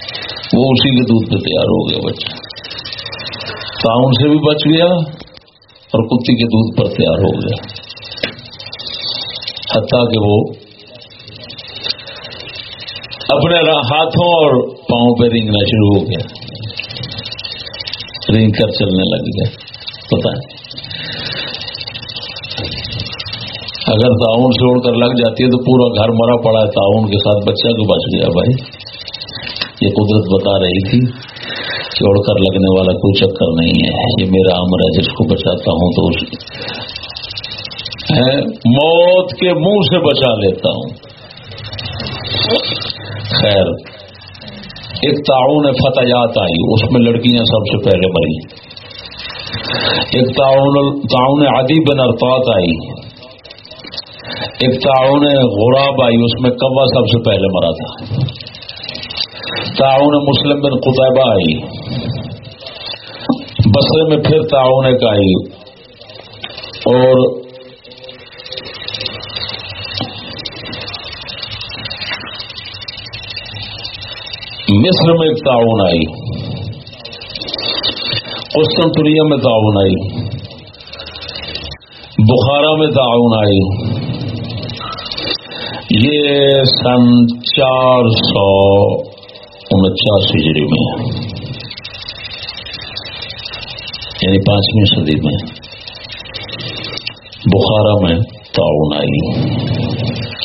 وہ اسی کے دودھ پہ تیار ہو گیا بچہ۔ تعاون سے بھی بچ گیا اور کتی کے دودھ پر تیار ہو گیا۔ حتیٰ کہ وہ اپنے ہاتھوں اور پاؤں پہ رینگنا شروع ہو گیا۔ رینگ کر چلنے لگ گیا۔ پتا ہے۔ اگر تعاون سے کر لگ جاتی ہے تو پورا گھر مرا پڑا ہے تعاون کے ساتھ، بچہ کو بچ گیا بھائی۔ یہ قدرت بتا رہی تھی۔ چوڑ کر لگنے والا کوئی چکر نہیں ہے۔ یہ میرا امر ہے، جس کو بچاتا ہوں تو موت کے منہ سے بچا لیتا ہوں۔ خیر۔ ایک تعاون فتحات آئی، اس میں لڑکیاں سب سے پہلے مری۔ ایک تعاون تعاون عدی بن ارفات آئی۔ ایک تعاون غراب آئی، اس میں کوا سب سے پہلے مرا تھا۔ تعاون مسلم بن قطبہ آئی۔ بسرے میں پھر تعاون ایک آئی۔ اور مصر میں ایک تعاون آئی، قسطنطنیہ میں تعاون آئی، بخارا میں تعاون آئی۔ یہ سن چار سو انچاس ہجری میں یعنی پانچویں صدی میں بخارا میں تعاون آئی۔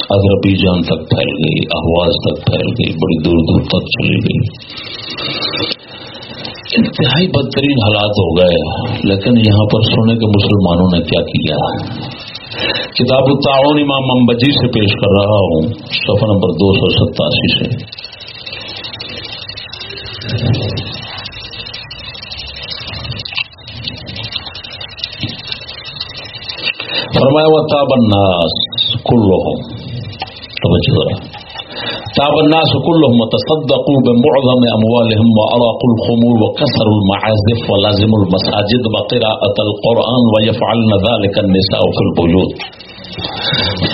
اگربی جان تک پھیل گئی، آواز تک پھیل گئی، بڑی دور دور تک چلی گئی۔ انتہائی بدترین حالات ہو گئے، لیکن یہاں پر سونے کے مسلمانوں نے کیا کیا؟ کتاب التعاون امام ممبجی سے پیش کر رہا ہوں، صفحہ نمبر دو سو ستاسی سے۔ فرمایا ہوا تاب الناس كلهم توجہ ذرا تاب الناس كلهم وتصدقوا بمعظم اموالهم واراقوا الخمور وكسروا المعازف ولازموا المساجد وقراءة القرآن ويفعلن ذلك النساء في البيوت۔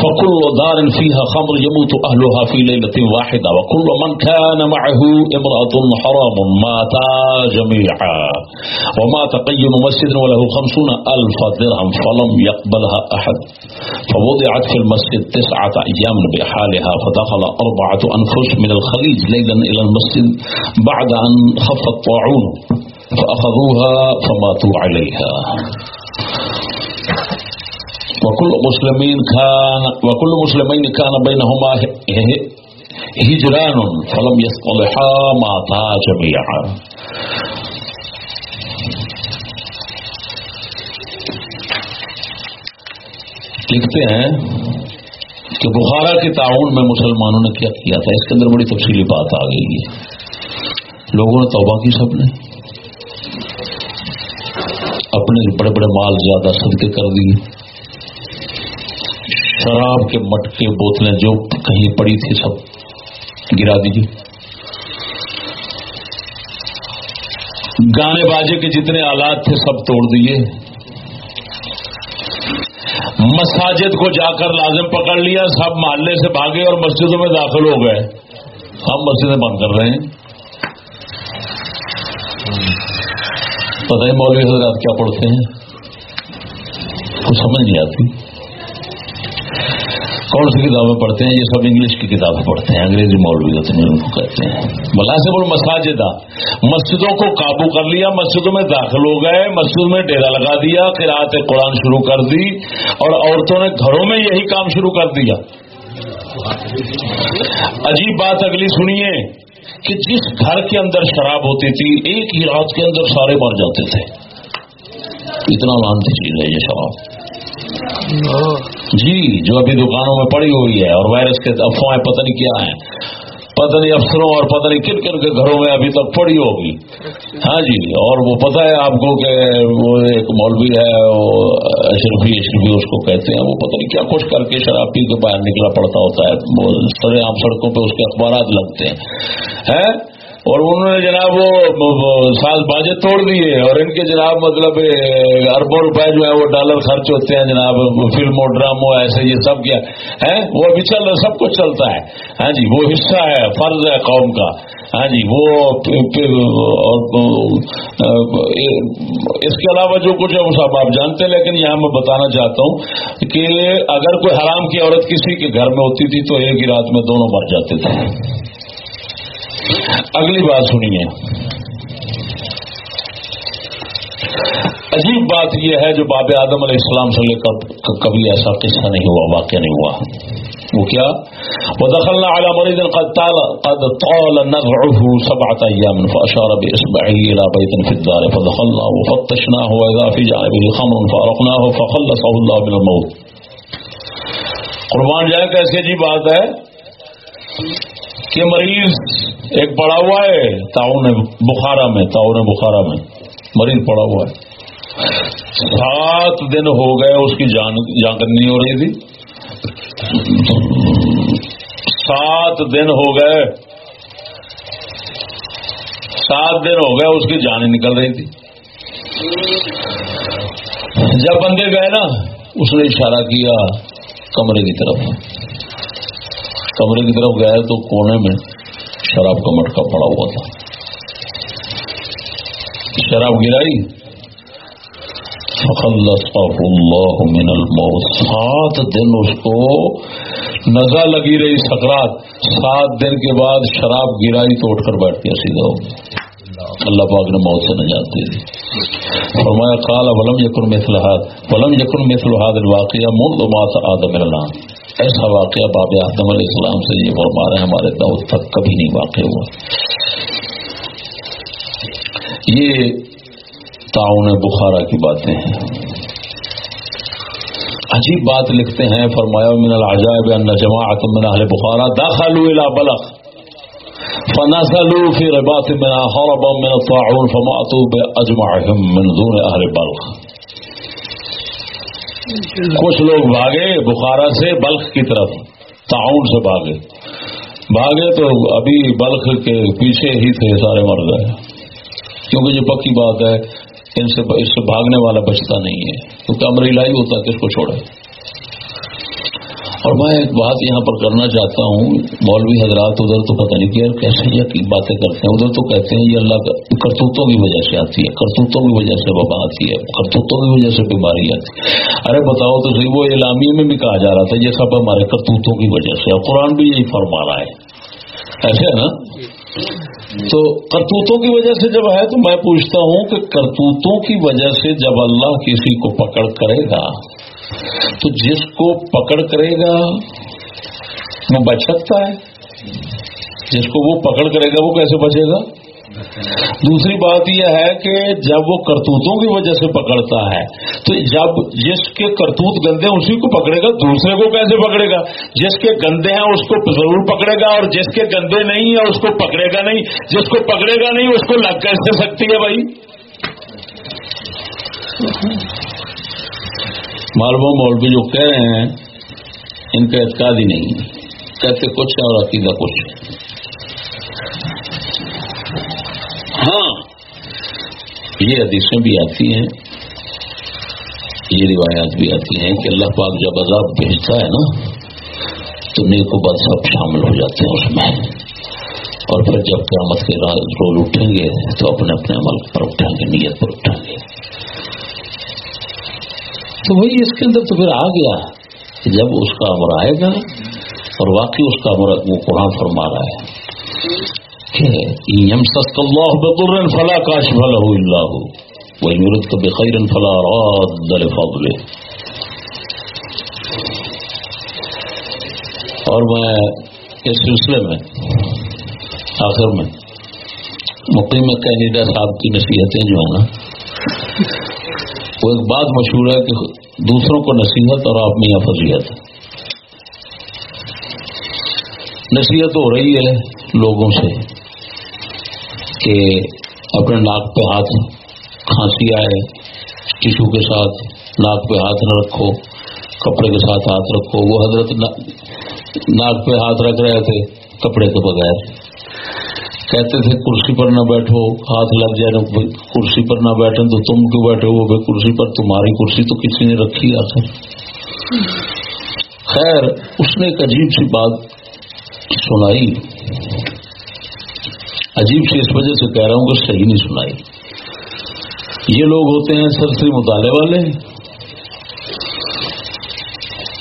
فكل دار فيها خمر يموت أهلها في ليلة واحدة وكل من كان معه امرأة حرام ماتا جميعا. وما تقيم مسجد وله خمسون ألف درهم فلم يقبلها أحد. فوضعت في المسجد تسعة أيام بحالها فدخل أربعة أنفس من الخليج ليلا إلى المسجد بعد أن خف الطاعون فأخذوها فماتوا عليها. وكل مسلمين كان وكل مسلمين كان بينهما هجران فلم يصطلحا ماتا جميعا لکھتے ہیں کہ بخارا کے تعاون میں مسلمانوں نے کیا کیا تھا؟ اس کے اندر بڑی تفصیلی بات آ گئی ہے۔ لوگوں نے توبہ کی سب نے۔ اپنے بڑے بڑے مال زیادہ صدقے کر دیے۔ شراب کے مٹکے بوتلیں جو کہیں پڑی تھی سب گرا دیجیے گانے باجے کے جتنے آلات تھے سب توڑ دیے۔ مساجد کو جا کر لازم پکڑ لیا، سب محلے سے بھاگے اور مسجدوں میں داخل ہو گئے۔ ہم مسجدیں بند کر رہے ہیں۔ پتہ ہی مولوی حضرات کیا پڑھتے ہیں؟ کچھ سمجھ نہیں آتی۔ کون سی کتابیں پڑھتے ہیں؟ یہ سب انگلش کی کتابیں پڑھتے ہیں، انگریزی مولوی ان کو کہتے ہیں۔ بلا سے بول مسجدوں کو قابو کر لیا، مسجدوں میں داخل ہو گئے، مسجد میں ڈیرا لگا دیا قرآت قرآن شروع کر دی، اور عورتوں نے گھروں میں یہی کام شروع کر دیا۔ عجیب بات اگلی سنیے کہ جس گھر کے اندر شراب ہوتی تھی، ایک ہی رات کے اندر سارے مر جاتے تھے۔ اتنا لانتی چیز ہے یہ شراب۔ جی جو ابھی دکانوں میں پڑی ہوئی ہے اور وائرس کے افواہیں پتہ نہیں کیا ہیں۔ پتہ نہیں افسروں اور پتہ نہیں کن کن کے گھروں میں ابھی تک پڑی ہوگی۔ ہاں جی اور وہ پتہ ہے آپ کو کہ وہ ایک مولوی ہے، وہ اشرفی اشرفی اس کو کہتے ہیں۔ وہ پتہ نہیں کیا کچھ کر کے شراب پی کے باہر نکلا پڑتا ہوتا ہے۔ سرے عام سڑکوں پہ اس کے اخبارات لگتے ہیں؟ اور انہوں نے جناب وہ ساز باجے توڑ دیے اور ان کے جناب مطلب اربوں روپے جو ہے وہ ڈالر خرچ ہوتے ہیں جناب فلم و ڈرامو ایسے یہ سب کیا ہے وہ ابھی چل رہا، سب کچھ چلتا ہے۔ ہاں جی وہ حصہ ہے، فرض ہے قوم کا۔ ہاں جی وہ اس کے علاوہ جو کچھ ہے وہ سب آپ جانتے ہیں، لیکن یہاں میں بتانا چاہتا ہوں کہ اگر کوئی حرام کی عورت کسی کے گھر میں ہوتی تھی تو ایک ہی رات میں دونوں مر جاتے تھے۔ اگلی بات سنیے۔ عجیب بات یہ ہے جو باب آدم علیہ السلام سے لے کر کبھی ایسا قصہ نہیں ہوا، واقعہ نہیں ہوا۔ وہ کیا؟ ودخلنا على مريض قد طال قد طال نزعه سبعة ايام فاشار باصبعه الى بيت في الدار فدخلنا وفتشناه في جانبه خمر فخلصه الله من الموت۔ قربان جائے کیسے جی بات ہے کہ مریض ایک پڑا ہوا ہے، تعاون بخارا میں، تعاون بخارا میں۔ مریض پڑا ہوا ہے۔ سات دن ہو گئے، اس کی جان جان کرنی ہو رہی تھی۔ سات دن ہو گئے۔ سات دن ہو گئے، اس کی جان نکل رہی تھی۔ جب بندے گئے نا، اس نے اشارہ کیا، کمرے کی طرف۔ کمرے کی طرف گئے تو کونے میں۔ شراب کا مٹکا پڑا ہوا تھا۔ شراب گرائی۔ اللہ من الموت۔ سات دن اس کو نزا لگی رہی سکرات۔ سات دن کے بعد شراب گرائی تو اٹھ کر بیٹھ گیا سیدھا۔ اللہ پاک نے موت سے نجات دے دی۔ فرمایا کالا ولم یقن مثل ولم یقن مثل حاد الواقعہ منذ مات آدم الان ایسا واقعہ باب آدم علیہ السلام سے یہ فرما رہے ہیں ہمارے دعوت تک کبھی نہیں واقع ہوا۔ یہ تعاون بخارا کی باتیں ہیں۔ عجیب بات لکھتے ہیں، فرمایا، من العجائب ان جماعت من اہل بخارا داخلوا الى بلخ، فنزلوا في رباط من هربا من الطاعون، فماتوا باجمعهم من دون اهل بلخ۔ کچھ لوگ بھاگے بخارا سے بلخ کی طرف تعاون سے بھاگے۔ بھاگے تو ابھی بلخ کے پیچھے ہی تھے سارے مر گئے۔ کیونکہ یہ پکی بات ہے، ان سے اس سے بھاگنے والا بچتا نہیں ہے۔ کیونکہ امریلا ہی ہوتا کس کو چھوڑے۔ اور میں ایک بات یہاں پر کرنا چاہتا ہوں، مولوی حضرات ادھر تو پتہ نہیں کیا کیسے یہ باتیں کرتے ہیں، ادھر تو کہتے ہیں یہ اللہ کا کرتوتوں کی وجہ سے آتی ہے، کرتوتوں کی وجہ سے وبا آتی ہے، کرتوتوں کی وجہ سے بیماری آتی ہے۔ ارے بتاؤ تو صحیح، وہ اعلامیہ میں بھی کہا جا رہا تھا، یہ سب ہمارے کرتوتوں کی وجہ سے، اور قرآن بھی یہی فرما رہا ہے۔ ایسے ہے نا؟ تو کرتوتوں کی وجہ سے جب ہے تو میں پوچھتا ہوں کہ کرتوتوں کی وجہ سے جب اللہ کسی کو پکڑ کرے گا تو جس کو پکڑ کرے گا وہ بچ سکتا ہے۔ جس کو وہ پکڑ کرے گا وہ کیسے بچے گا؟ دوسری بات یہ ہے کہ جب وہ کرتوتوں کی وجہ سے پکڑتا ہے، تو جب جس کے کرتوت گندے ہیں اسی کو پکڑے گا، دوسرے کو کیسے پکڑے گا؟ جس کے گندے ہیں اس کو ضرور پکڑے گا، اور جس کے گندے نہیں ہیں اس کو پکڑے گا نہیں۔ جس کو پکڑے گا نہیں، اس کو لگ کیسے سکتی ہے بھائی؟ مولو مولوی جو کہہ رہے ہیں، ان کا اعتقاد ہی نہیں کہتے کچھ ہے اور عقیدہ کچھ ہاں یہ حدیثیں بھی آتی ہیں۔ یہ روایات بھی آتی ہیں کہ اللہ پاک جب عذاب بھیجتا ہے نا، تو نیک و بد سب شامل ہو جاتے ہیں اس میں۔ اور پھر جب قیامت کے رول اٹھیں گے، تو اپنے اپنے عمل پر اٹھیں گے، نیت پر اٹھیں گے۔ تو وہی اس کے اندر تو پھر آ گیا جب اس کا امر آئے گا اور واقعی اس کا امر وہ قرآن فرما رہا ہے کہ اللہ فلا کاش بھلا اللہ وہ یورت کا بخیر فلا دل فضل اور میں اس سلسلے میں، آخر میں مقیم کینیڈا صاحب کی نصیحتیں جو ہیں نا، وہ ایک بات مشہور ہے کہ دوسروں کو نصیحت اور آپ میں یا فضیت نصیحت ہو رہی ہے لوگوں سے کہ اپنے ناک پہ ہاتھ کھانسی آئے ٹیشو کے ساتھ ناک پہ ہاتھ نہ رکھو، کپڑے کے ساتھ ہاتھ رکھو۔ وہ حضرت ناک پہ ہاتھ رکھ رہے تھے، کپڑے کے بغیر۔ کہتے تھے، کرسی پر نہ بیٹھو، ہاتھ لگ جائے کرسی پر نہ بیٹھے تو تم کیوں بیٹھے ہو؟ بھائی کرسی پر تمہاری کرسی تو کسی نے رکھی آخر خیر، اس نے ایک عجیب سی بات سنائی۔ عجیب سی اس وجہ سے کہہ رہا ہوں کہ صحیح نہیں سنائی۔ یہ لوگ ہوتے ہیں سرسری مطالعے والے۔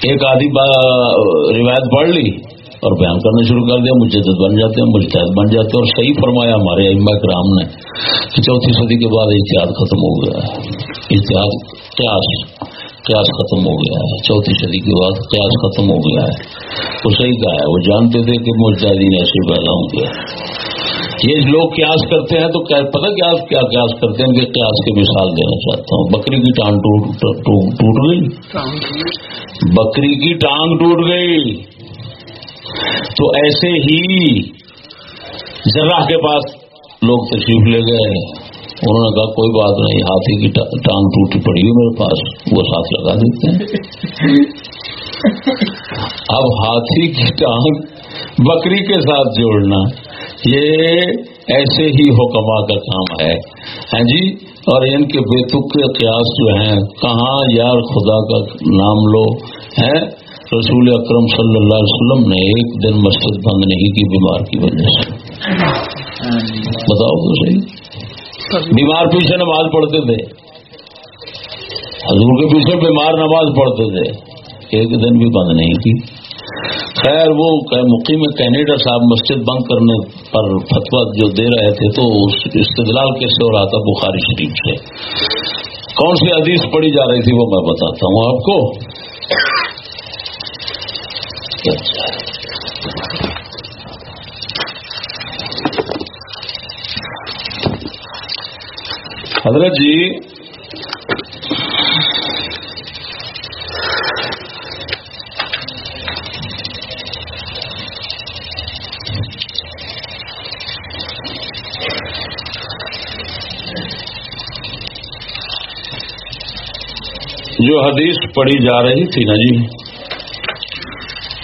ایک آدھی روایت پڑھ لی۔ اور بیان کرنا شروع کر دیا مجدد بن جاتے ہیں مجتحد بن جاتے ہیں اور صحیح فرمایا ہمارے اما کرام نے کہ چوتھی صدی کے بعد اتحاد ختم ہو گیا ہے۔ اتحاد قیاس قیاس ختم ہو گیا ہے۔ چوتھی صدی کے بعد قیاس ختم ہو گیا ہے۔ وہ صحیح کہا ہے وہ جانتے تھے کہ مجتہدین ایسے پیدا ہوں گے۔ یہ لوگ قیاس کرتے ہیں تو پتہ کیا کیا قیاس کرتے ہیں؟ کہ قیاس کی مثال دینا چاہتا ہوں۔ بکری کی ٹانگ ٹوٹ گئی۔ بکری کی ٹانگ ٹوٹ گئی۔ تو ایسے ہی ذرا کے پاس لوگ تشریف لے گئے۔ انہوں نے کہا، کوئی بات نہیں، ہاتھی کی ٹانگ ٹوٹی پڑی ہے میرے پاس، وہ ساتھ لگا دیتے ہیں۔ اب ہاتھی کی ٹانگ بکری کے ساتھ جوڑنا، یہ ایسے ہی حکما کا کام ہے۔ ہاں جی اور ان کے بیتک کے قیاس جو ہیں، کہاں یار خدا کا نام لو ہے رسول اکرم صلی اللہ علیہ وسلم نے ایک دن مسجد بند نہیں کی، بیمار کی وجہ سے۔ بتاؤ تو صحیح۔ بیمار پیچھے نماز پڑھتے تھے۔ حضور کے پیچھے بیمار نماز پڑھتے تھے۔ ایک دن بھی بند نہیں کی۔ خیر، وہ مقیم کینیڈا صاحب مسجد بند کرنے پر فتوا جو دے رہے تھے تو استدلال کیسے ہو رہا تھا بخاری شریف سے۔ کون سی حدیث پڑھی جا رہی تھی وہ میں بتاتا ہوں آپ کو۔ اچھا۔ حضرت جی جو حدیث پڑھی جا رہی تھی نا جی۔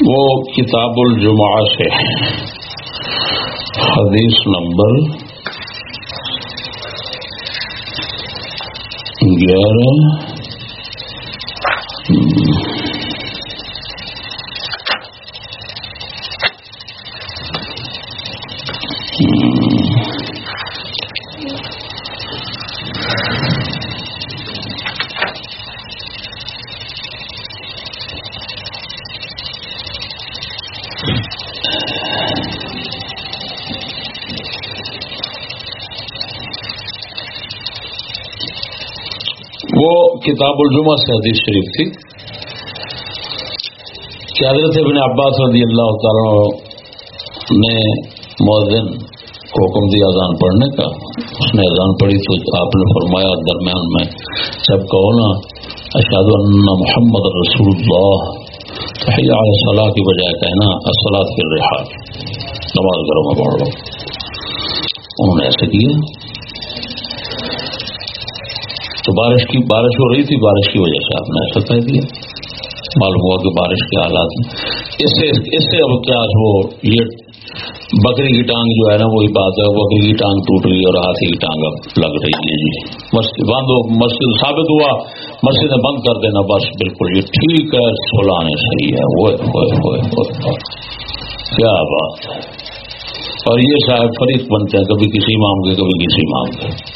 وہ کتاب الجمعہ سے حدیث نمبر گیارہ۔ کتاب الجمہ سے حدیث شریف تھی، کہ حضرت ابن عباس رضی اللہ تعالیٰ نے مؤذن کو حکم دیا اذان پڑھنے کا۔ اس نے اذان پڑھی تو آپ نے فرمایا، درمیان میں جب کہو نا اشاد اللہ محمد رسول اللہ صلاح کی بجائے کہنا اسلاد کے رہا نماز گھروں میں پڑھ لو۔ انہوں نے ایسے کیا۔ تو بارش کی بارش ہو رہی تھی، بارش کی وجہ سے آپ نے ایسا کہہ دیا۔ معلوم ہوا کہ بارش کے حالات اس سے اس سے اب کیا وہ یہ بکری کی ٹانگ جو ہے نا، وہی بات ہے۔ بکری کی ٹانگ ٹوٹ رہی ہے اور ہاتھی کی ٹانگ اب لگ رہی ہے۔ جی۔ مسجد بند ہو مسجد ثابت ہوا۔ مسجد بند کر دینا بس۔ بالکل یہ ٹھیک ہے، سولانے صحیح ہے۔ وہ کیا بات ہے۔ اور یہ شاید فریق بنتے ہیں، کبھی کسی مام کے، کبھی کسی مام کے۔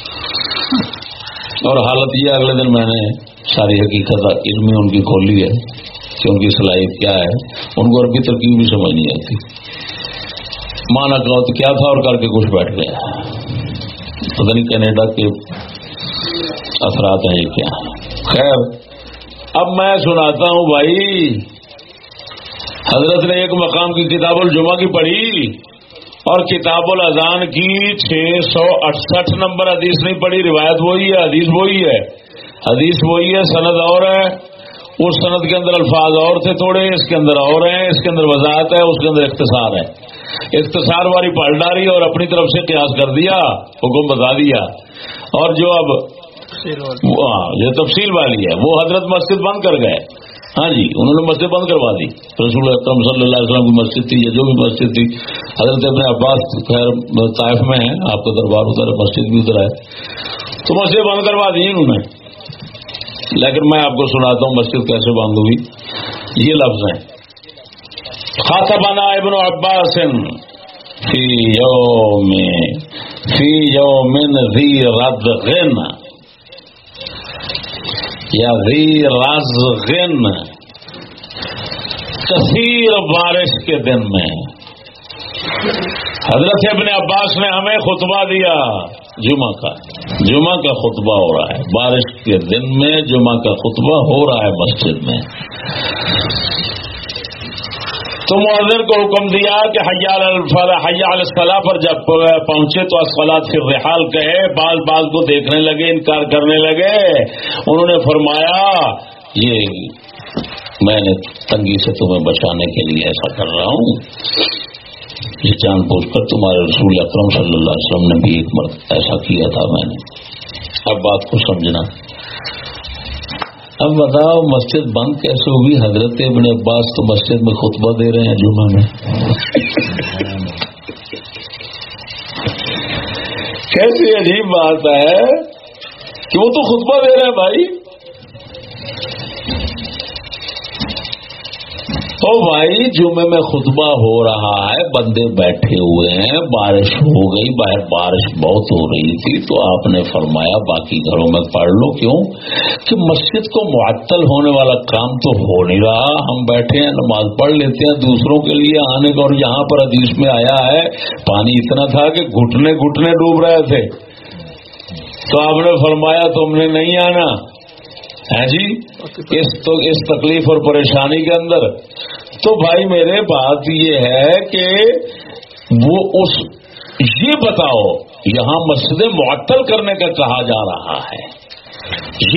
اور حالت یہ اگلے دن میں نے ساری حقیقت علمی ان کی کھولی ہے کہ ان کی صلاحیت کیا ہے۔ ان کو عربی ترکیب بھی سمجھ نہیں آتی مانا کہو تو کیا تھا اور کر کے کچھ بیٹھ گیا۔ پتہ نہیں کینیڈا کے اثرات ہیں یہ کیا۔ خیر، اب میں سناتا ہوں بھائی، حضرت نے ایک مقام کی کتاب الجمہ کی پڑھی۔ اور کتاب الاذان کی چھ سو اڑسٹھ نمبر حدیث نہیں پڑھی روایت وہی ہے حدیث وہی ہے۔ حدیث وہی ہے سند اور ہے۔ اس سند کے اندر الفاظ اور تھے تھوڑے اس کے اندر اور ہیں اس کے اندر وضاحت ہے اس کے اندر اختصار ہے۔ اختصار والی پڑھ ڈاری اور اپنی طرف سے قیاس کر دیا حکم بتا دیا۔ اور جو اب ہاں، یہ تفصیل والی ہے۔ وہ حضرت مسجد بند کر گئے۔ ہاں جی انہوں نے مسجد بند کروا دی۔ رسول اکرم صلی اللہ علیہ وسلم کی مسجد تھی یا جو بھی مسجد تھی۔ حضرت ابن عباس خیر طائف میں ہے آپ کا دربار ادھر ہے مسجد بھی ادھر ہے تو مسجد بند کروا دی انہوں نے۔ لیکن میں آپ کو سناتا ہوں مسجد کیسے بند ہوئی۔ یہ لفظ ہیں خاطبانہ ابن عباس فی یوم فی یوم ذی رد یا ذی رازغن کثیر بارش کے دن میں۔ حضرت ابن عباس نے ہمیں خطبہ دیا، جمعہ کا۔ جمعہ کا خطبہ ہو رہا ہے۔ بارش کے دن میں جمعہ کا خطبہ ہو رہا ہے مسجد میں۔ تو معذر کو حکم دیا کہ حیال حیال الفلاح پر جب پہنچے تو اسفلاد پھر رحال کہے، بعض بعض کو دیکھنے لگے، انکار کرنے لگے۔ انہوں نے فرمایا، یہ میں نے تنگی سے تمہیں بچانے کے لیے ایسا کر رہا ہوں۔ یہ جان بوجھ کر تمہارے رسول اکرم صلی اللہ علیہ وسلم نے بھی ایک مرد ایسا کیا تھا میں نے۔ اب بات کو سمجھنا۔ اب بتاؤ مسجد بند کیسے ہوگی؟ حضرت ابن عباس تو مسجد میں خطبہ دے رہے ہیں۔ جمعہ میں کیسی عجیب بات ہے۔ کہ وہ تو خطبہ دے رہے ہیں بھائی؟ تو بھائی جمعے میں خطبہ ہو رہا ہے، بندے بیٹھے ہوئے ہیں، بارش ہو گئی، باہر بارش بہت ہو رہی تھی، تو آپ نے فرمایا باقی گھروں میں پڑھ لو۔ کیوں؟ کہ مسجد کو معطل ہونے والا کام تو ہو نہیں رہا۔ ہم بیٹھے ہیں، نماز پڑھ لیتے ہیں، دوسروں کے لیے آنے کا۔ اور یہاں پر حدیث میں آیا ہے، پانی اتنا تھا کہ گھٹنے گھٹنے ڈوب رہے تھے۔ تو آپ نے فرمایا تم نے نہیں آنا۔ ہے جی؟ اس اس تکلیف اور پریشانی کے اندر تو بھائی میرے بات یہ ہے کہ وہ اس یہ بتاؤ، یہاں مسجد معطل کرنے کا کہا جا رہا ہے۔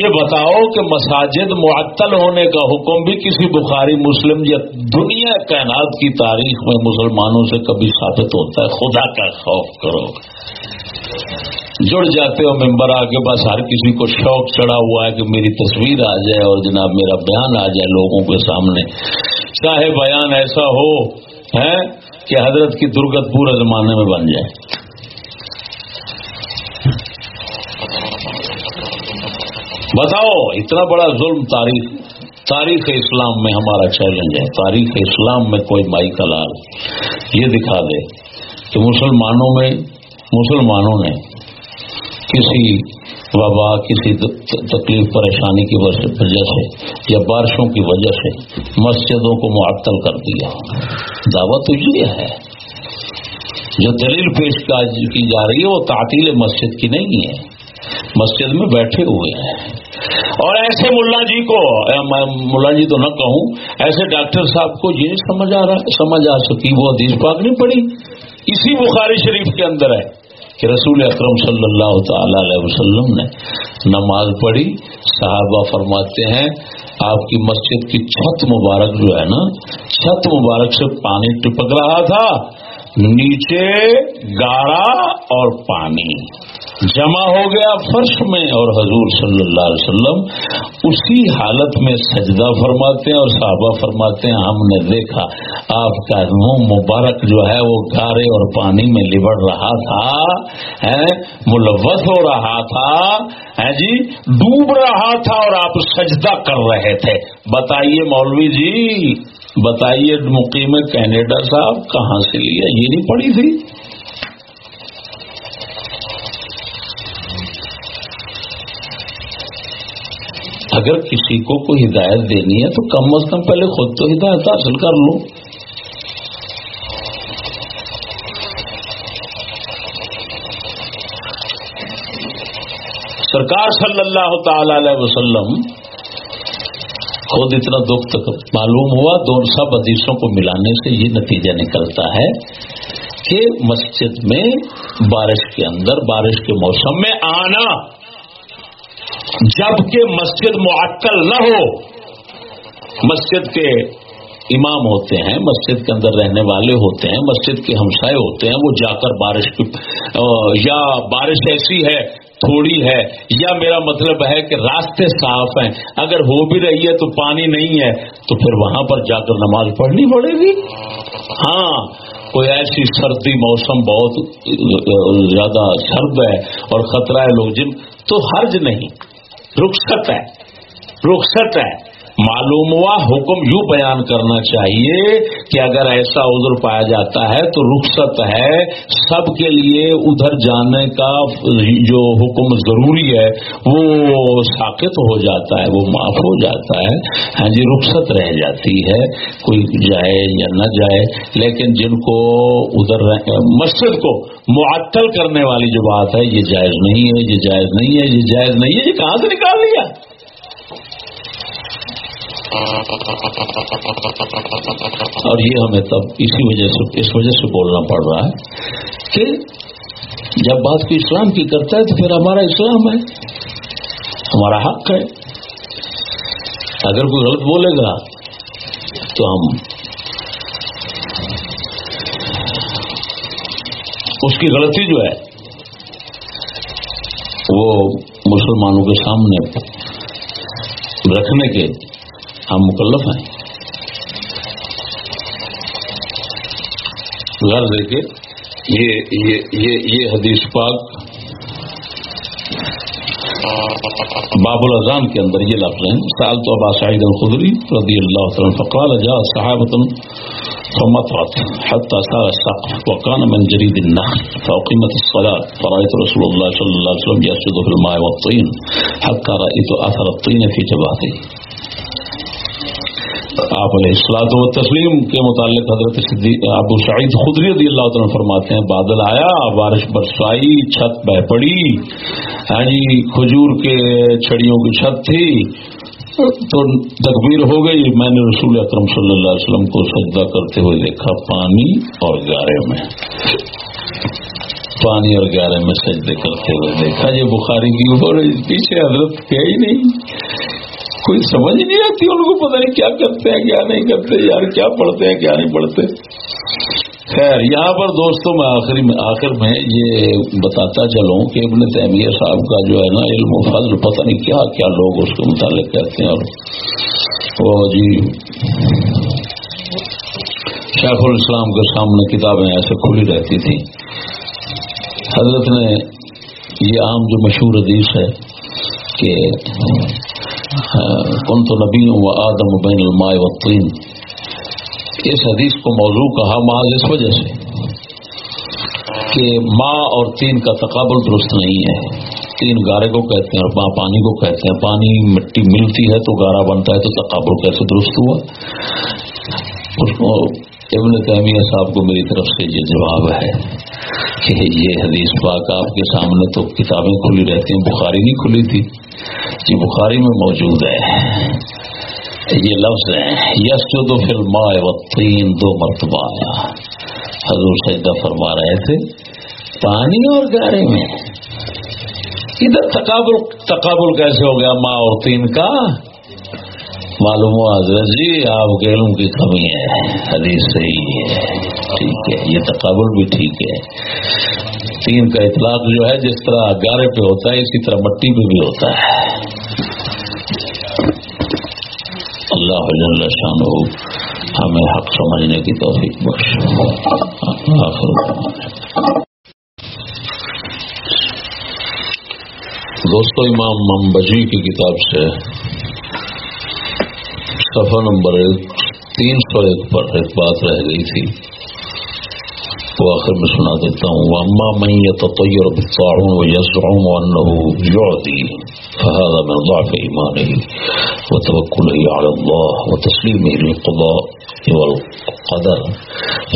یہ بتاؤ کہ مساجد معطل ہونے کا حکم بھی کسی بخاری، مسلم یا دنیا کائنات کی تاریخ میں مسلمانوں سے کبھی ثابت ہوتا ہے۔ خدا کا خوف کرو۔ جڑ جاتے ہو ممبر آ کے بس ہر کسی کو شوق چڑھا ہوا ہے کہ میری تصویر آ جائے اور جناب میرا بیان آ جائے لوگوں کے سامنے۔ چاہے بیان ایسا ہو، ہے، کہ حضرت کی درگت پورے زمانے میں بن جائے۔ بتاؤ، اتنا بڑا ظلم تاریخ تاریخ اسلام میں ہمارا چیلنج ہے۔ تاریخ اسلام میں کوئی مائی کا لال۔ یہ دکھا دے کہ مسلمانوں میں، مسلمانوں نے کسی وبا کسی تکلیف پریشانی کی وجہ سے یا بارشوں کی وجہ سے مسجدوں کو معطل کر دیا۔ دعوت تو یہ ہے۔ جو دلیل پیش کی جا رہی ہے وہ تعطیل مسجد کی نہیں ہے۔ مسجد میں بیٹھے ہوئے ہیں۔ اور ایسے ملا جی کو ملا جی تو نہ کہوں، ایسے ڈاکٹر صاحب کو یہ سمجھ آ رہا سمجھ آ سکی وہ حدیث پاک نہیں پڑی اسی بخاری شریف کے اندر ہے۔ کہ رسول اکرم صلی اللہ تعالی علیہ وسلم نے نماز پڑھی، صحابہ فرماتے ہیں، آپ کی مسجد کی چھت مبارک جو ہے نا، چھت مبارک سے پانی ٹپک رہا تھا، نیچے گارا اور پانی۔ جمع ہو گیا فرش میں اور حضور صلی اللہ علیہ وسلم اسی حالت میں سجدہ فرماتے ہیں اور صحابہ فرماتے ہیں، ہم نے دیکھا، آپ کا منہ مبارک جو ہے وہ گارے اور پانی میں لبڑ رہا تھا ملوث ہو رہا تھا جی ڈوب رہا تھا اور آپ سجدہ کر رہے تھے۔ بتائیے مولوی جی بتائیے مقیم کینیڈا صاحب، کہاں سے لیا یہ نہیں پڑی تھی؟ اگر کسی کو کوئی ہدایت دینی ہے تو کم از کم پہلے خود تو ہدایت حاصل کر لو۔ سرکار صلی اللہ تعالی علیہ وسلم خود اتنا دکھ تک معلوم ہوا دونوں سب حدیثوں کو ملانے سے یہ نتیجہ نکلتا ہے کہ مسجد میں بارش کے اندر، بارش کے موسم میں آنا۔ جبکہ مسجد معطل نہ ہو۔ مسجد کے امام ہوتے ہیں، مسجد کے اندر رہنے والے ہوتے ہیں، مسجد کے ہمسائے ہوتے ہیں، وہ جا کر بارش یا بارش ایسی ہے، تھوڑی ہے، یا میرا مطلب ہے کہ راستے صاف ہیں۔ اگر ہو بھی رہی ہے تو پانی نہیں ہے، تو پھر وہاں پر جا کر نماز پڑھنی پڑے گی۔ ہاں کوئی ایسی سردی موسم بہت زیادہ سرد ہے اور خطرہ ہے لوگ جن تو حرج نہیں۔ رخصت ہے رخصت ہے۔ معلوم ہوا حکم یوں بیان کرنا چاہیے کہ اگر ایسا ادھر پایا جاتا ہے تو رخصت ہے سب کے لیے ادھر جانے کا جو حکم ضروری ہے وہ ساکت ہو جاتا ہے، وہ معاف ہو جاتا ہے۔ ہاں جی رخصت رہ جاتی ہے۔ کوئی جائے یا نہ جائے، لیکن جن کو ادھر مسجد کو معطل کرنے والی جو بات ہے، یہ جائز نہیں ہے، یہ جائز نہیں ہے، یہ جائز نہیں ہے، یہ کہاں سے نکال لیا؟ اور یہ ہمیں تب اسی وجہ سے اس وجہ سے بولنا پڑ رہا ہے کہ جب بات کو اسلام کی کرتا ہے تو پھر ہمارا اسلام ہے، ہمارا حق ہے۔ اگر کوئی غلط بولے گا تو ہم اس کی غلطی جو ہے، وہ مسلمانوں کے سامنے رکھنے کے ہم مکلف ہیں۔ غرض ہے کہ یہ یہ یہ یہ حدیث پاک باب الاذان کے اندر یہ لفظ ہیں۔ سال تو ابا سعید الخدری رضی اللہ عنہ، فقال جاء صحابۃ فمطرت حتى سار السقف وكان من جريد النخل فأقيمت الصلاة فرأيت رسول الله صلى الله عليه وسلم يسجد في الماء والطين حتى رأيت أثر الطين في جبهته۔ آپ علیہ السلاط و تسلیم کے متعلق حضرت ابو شعید خدری رضی اللہ تعالیٰ فرماتے ہیں، بادل آیا، بارش برسائی، چھت بہ پڑی۔ ہاں جی کھجور کے چھڑیوں کی چھت تھی۔ تو تکبیر ہو گئی۔ میں نے رسول اکرم صلی اللہ علیہ وسلم کو سجدہ کرتے ہوئے دیکھا، پانی اور گارے میں۔ پانی اور گارے میں سجدے کرتے ہوئے دیکھا۔ یہ بخاری کی اوپر پیچھے حضرت کیا ہی نہیں۔ کوئی سمجھ نہیں آتی ان کو، پتہ نہیں کیا کرتے ہیں، کیا نہیں کرتے، یار کیا پڑھتے ہیں، کیا نہیں پڑھتے۔ خیر، یہاں پر دوستوں میں آخری میں، آخر میں یہ بتاتا چلوں کہ ابن تیمیہ صاحب کا جو ہے نا علم و فضل، پتہ نہیں کیا کیا لوگ اس کے متعلق کہتے ہیں۔ اور وہ جی شیخ الاسلام کے سامنے کتابیں ایسے کھلی رہتی تھی حضرت نے یہ عام جو مشہور حدیث ہے کہ کن تو نبی و آدم بین الماء و تین اس حدیث کو موضوع کہا محض اس وجہ سے کہ ماں اور تین کا تقابل درست نہیں ہے. تین گارے کو کہتے ہیں اور ماں پانی کو کہتے ہیں. پانی مٹی ملتی ہے تو گارا بنتا ہے تو تقابل کیسے درست ہوا؟ اس کو ابن تیمیہ صاحب کو میری طرف سے یہ جواب ہے کہ یہ حدیث پاک آپ کے سامنے تو کتابیں کھلی رہتی ہیں، بخاری نہیں کھلی تھی۔ یہ بخاری میں موجود ہے۔ یہ لفظ ہے یس جو دو فلم تین دو مرتبہ۔ آیا حضور سجدہ فرما رہے تھے، پانی اور گارے میں۔ ادھر تقابل تقابل کیسے ہو گیا ماں اور تین کا؟ معلوم ہوا حضرت جی آپ کے علم کی کمی ہے۔ حدیث صحیح ہے، ٹھیک ہے، یہ تقابل بھی ٹھیک ہے۔ تین کا اطلاق جو ہے، جس طرح گارے پہ ہوتا ہے، اسی طرح مٹی پہ بھی ہوتا ہے۔ اللہ جل شان ہو ہمیں حق سمجھنے کی توفیق بخش۔ دوستو، امام ممبجی کی کتاب سے صفحہ نمبر ایک، تین سو ایک پر ایک بات رہ گئی تھی۔ وہ آخر میں سنا دیتا ہوں اما من يتطير بالطاعون ويزعم انه يعدي فهذا من ضعف ايمانه وتوكله على الله وتسليمه للقضاء والقدر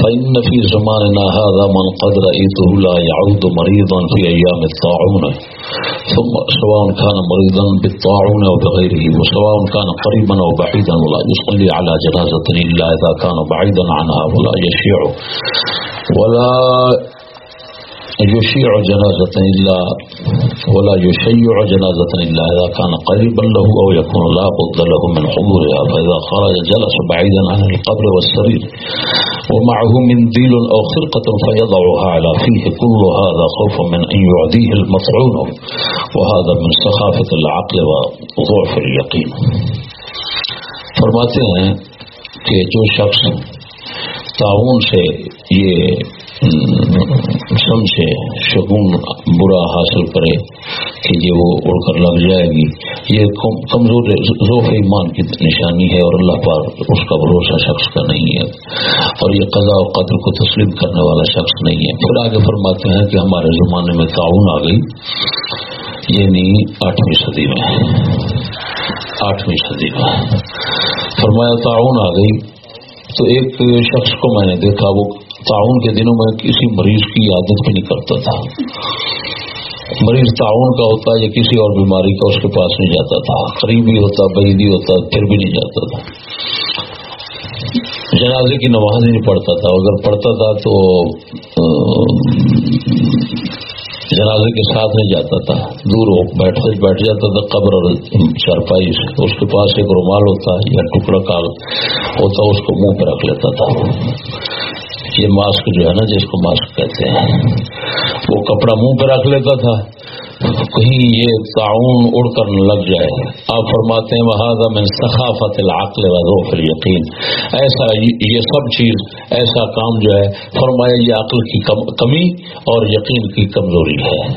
فإن في زماننا هذا من قد رأيته لا يعود مريضا في أيام الطاعون ثم سواء كان مريضا بالطاعون أو بغيره وسواء كان قريبا أو بعيدا ولا يصلي على جنازة إلا إذا كان بعيدا عنها ولا يشيع ولا يشيع جنازة إلا ولا يشيع جنازة إلا إذا كان قريبا له أو يكون لا بد له من حضورها، فإذا خرج جلس بعيدا عن القبر والسرير ومعه منديل أو خرقة فيضعها على فيه، كل هذا خوفا من أن يعديه المطعون وهذا من سخافة العقل وضعف اليقين. فرماتے ہیں کہ جو شخص تعاون سے یہ سمجھے شگون برا حاصل کرے کہ یہ وہ اڑ کر لگ جائے گی۔ یہ کمزور ذوف ایمان کی نشانی ہے اور اللہ پر اس کا بھروسہ شخص کا نہیں ہے۔ اور یہ قضاء و قدر کو تسلیم کرنے والا شخص نہیں ہے۔ پھر آگے فرماتے ہیں کہ ہمارے زمانے میں تعاون آ گئی۔ یعنی آٹھویں صدی میں۔ آٹھویں صدی میں۔ فرمایا تعاون آ گئی۔ تو ایک شخص کو میں نے دیکھا، وہ تعاون کے دنوں میں کسی مریض کی عادت بھی نہیں کرتا تھا۔ مریض تعاون کا ہوتا یا کسی اور بیماری کا اس کے پاس نہیں جاتا تھا۔ قریبی ہوتا، بعیدی ہوتا، پھر بھی نہیں جاتا تھا۔ جنازے کی نماز ہی نہیں پڑھتا تھا۔ اگر پڑھتا تھا تو جنازے کے ساتھ نہیں جاتا تھا۔ دور ہو بیٹھ بیٹھ جاتا تھا قبر اور چارپائی اس کے پاس ایک رومال ہوتا، یا ٹکڑا کال ہوتا، اس کو منہ پہ رکھ لیتا تھا۔ یہ ماسک جو ہے نا، جس کو ماسک کہتے ہیں، وہ کپڑا منہ پہ رکھ لیتا تھا۔ کہیں یہ تعاون اڑ کر لگ جائے۔ آپ فرماتے ہیں وہاں میں ثقافت العقل و روف یقین ایسا یہ سب چیز، ایسا کام جو ہے، فرمایا یہ عقل کی کمی اور یقین کی کمزوری ہے۔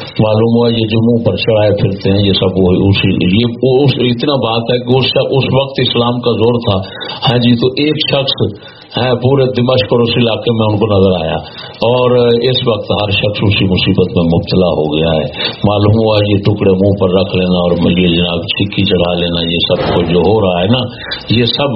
معلوم ہوا یہ جو منہ پر چڑھائے پھرتے ہیں، یہ سب اسی، یہ اتنا بات ہے کہ اس وقت اسلام کا زور تھا۔ ہاں جی تو ایک شخص ہے پورے دمشق اور اس علاقے میں ان کو نظر آیا۔ اور اس وقت ہر شخص اسی مصیبت میں مبتلا ہو گیا ہے۔ معلوم ہوا یہ ٹکڑے منہ پر رکھ لینا اور یہ جناب سکھی چڑھا لینا، یہ سب کچھ جو ہو رہا ہے نا، یہ سب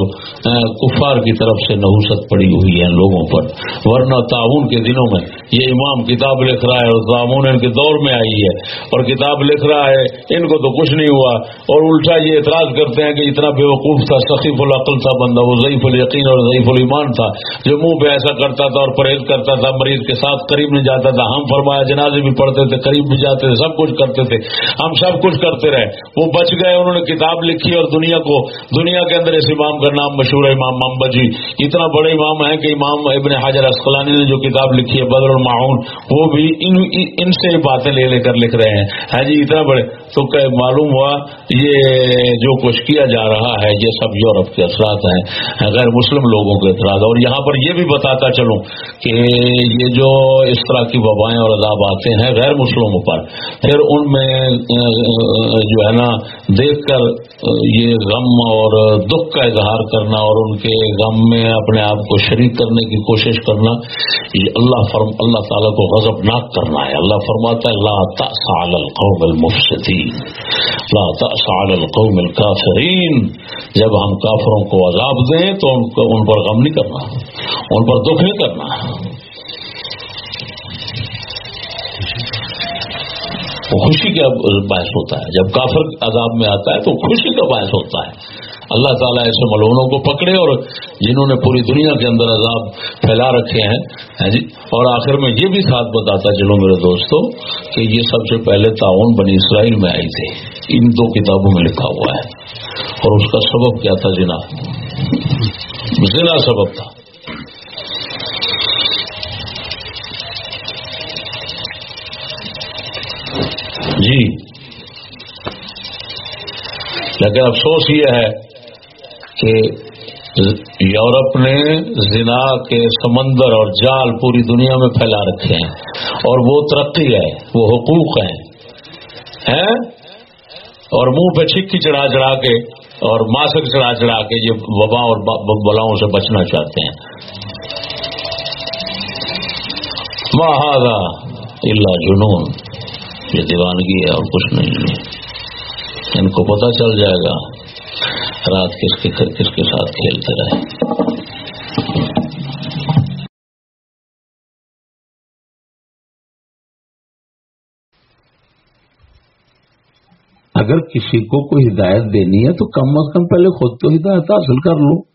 کفار کی طرف سے نحوست پڑی ہوئی ہے لوگوں پر۔ ورنہ تعاون کے دنوں میں یہ امام کتاب لکھ رہا ہے اور تعاون ان کے دور میں آئی ہے۔ اور کتاب لکھ رہا ہے، ان کو تو کچھ نہیں ہوا۔ اور الٹا یہ اعتراض کرتے ہیں کہ اتنا بے وقوف تھا سقیف العقل تھا بندہ، وہ ضعیف الیقین اور ضعیف الایمان تھا۔ جو منہ پہ ایسا کرتا تھا اور پرہیز کرتا تھا، مریض کے ساتھ قریب نہیں جاتا تھا۔ ہم فرمایا جنازے بھی پڑھتے تھے، قریب بھی جاتے تھے سب کچھ کرتے تھے۔ ہم سب کچھ کرتے رہے۔ وہ بچ گئے، انہوں نے کتاب لکھی اور دنیا کو، دنیا کے اندر اس امام کا نام مشہور ہے، امام ممبجی اتنا بڑے امام ہے کہ امام ابن حاجر اسقلانی نے جو کتاب لکھی ہے، بدر المعاون وہ بھی ان ان سے باتیں لے لے کر لکھ رہے ہیں۔ ہاں جی اتنا بڑے۔ تو معلوم ہوا، یہ جو کچھ کیا جا رہا ہے، یہ سب یورپ کے اثرات ہیں، غیر مسلم لوگوں کے اثرات اور یہاں پر یہ بھی بتاتا چلوں کہ یہ جو اس طرح کی وبائیں اور عذاب آتے ہیں، غیر مسلموں پر پھر ان میں جو ہے نا، دیکھ کر یہ غم اور دکھ کا اظہار کرنا اور ان کے غم میں اپنے آپ کو شریک کرنے کی کوشش کرنا، یہ اللہ فرم، اللہ تعالیٰ کو غضب ناک کرنا ہے۔ اللہ فرماتا ہے، لا تأسع القوم المفسدین۔ لا تأسع القوم الكافرین جب ہم کافروں کو عذاب دیں تو ان پر غم نہیں کرنا۔ ان پر دکھ نہیں کرنا۔ خوشی کا باعث ہوتا ہے۔ جب کافر عذاب میں آتا ہے تو خوشی کا باعث ہوتا ہے۔ اللہ تعالیٰ ایسے ملونوں کو پکڑے اور جنہوں نے پوری دنیا کے اندر عذاب پھیلا رکھے ہیں۔ ہاں جی؟ اور آخر میں یہ بھی ساتھ بتاتا چلو میرے دوستوں کہ یہ سب سے پہلے تعاون بنی اسرائیل میں آئی تھے ان دو کتابوں میں لکھا ہوا ہے۔ اور اس کا سبب کیا تھا جنا زنا سبب تھا۔ جی۔ لیکن افسوس یہ ہے کہ یورپ نے زنا کے سمندر اور جال پوری دنیا میں پھیلا رکھے ہیں اور وہ ترقی ہے، وہ حقوق ہیں۔ اور منہ پہ چھکی چڑھا چڑھا کے اور ماسک چڑھا چڑھا کے یہ وبا اور بلاؤں سے بچنا چاہتے ہیں۔ مہادا اللہ جنون۔ یہ دیوانگی ہے اور کچھ نہیں ہے۔ ان کو پتہ چل جائے گا۔ رات کس کے کس کے ساتھ کھیلتے رہے۔ اگر کسی کو کوئی ہدایت دینی ہے تو کم از کم پہلے خود تو ہدایت حاصل کر لو۔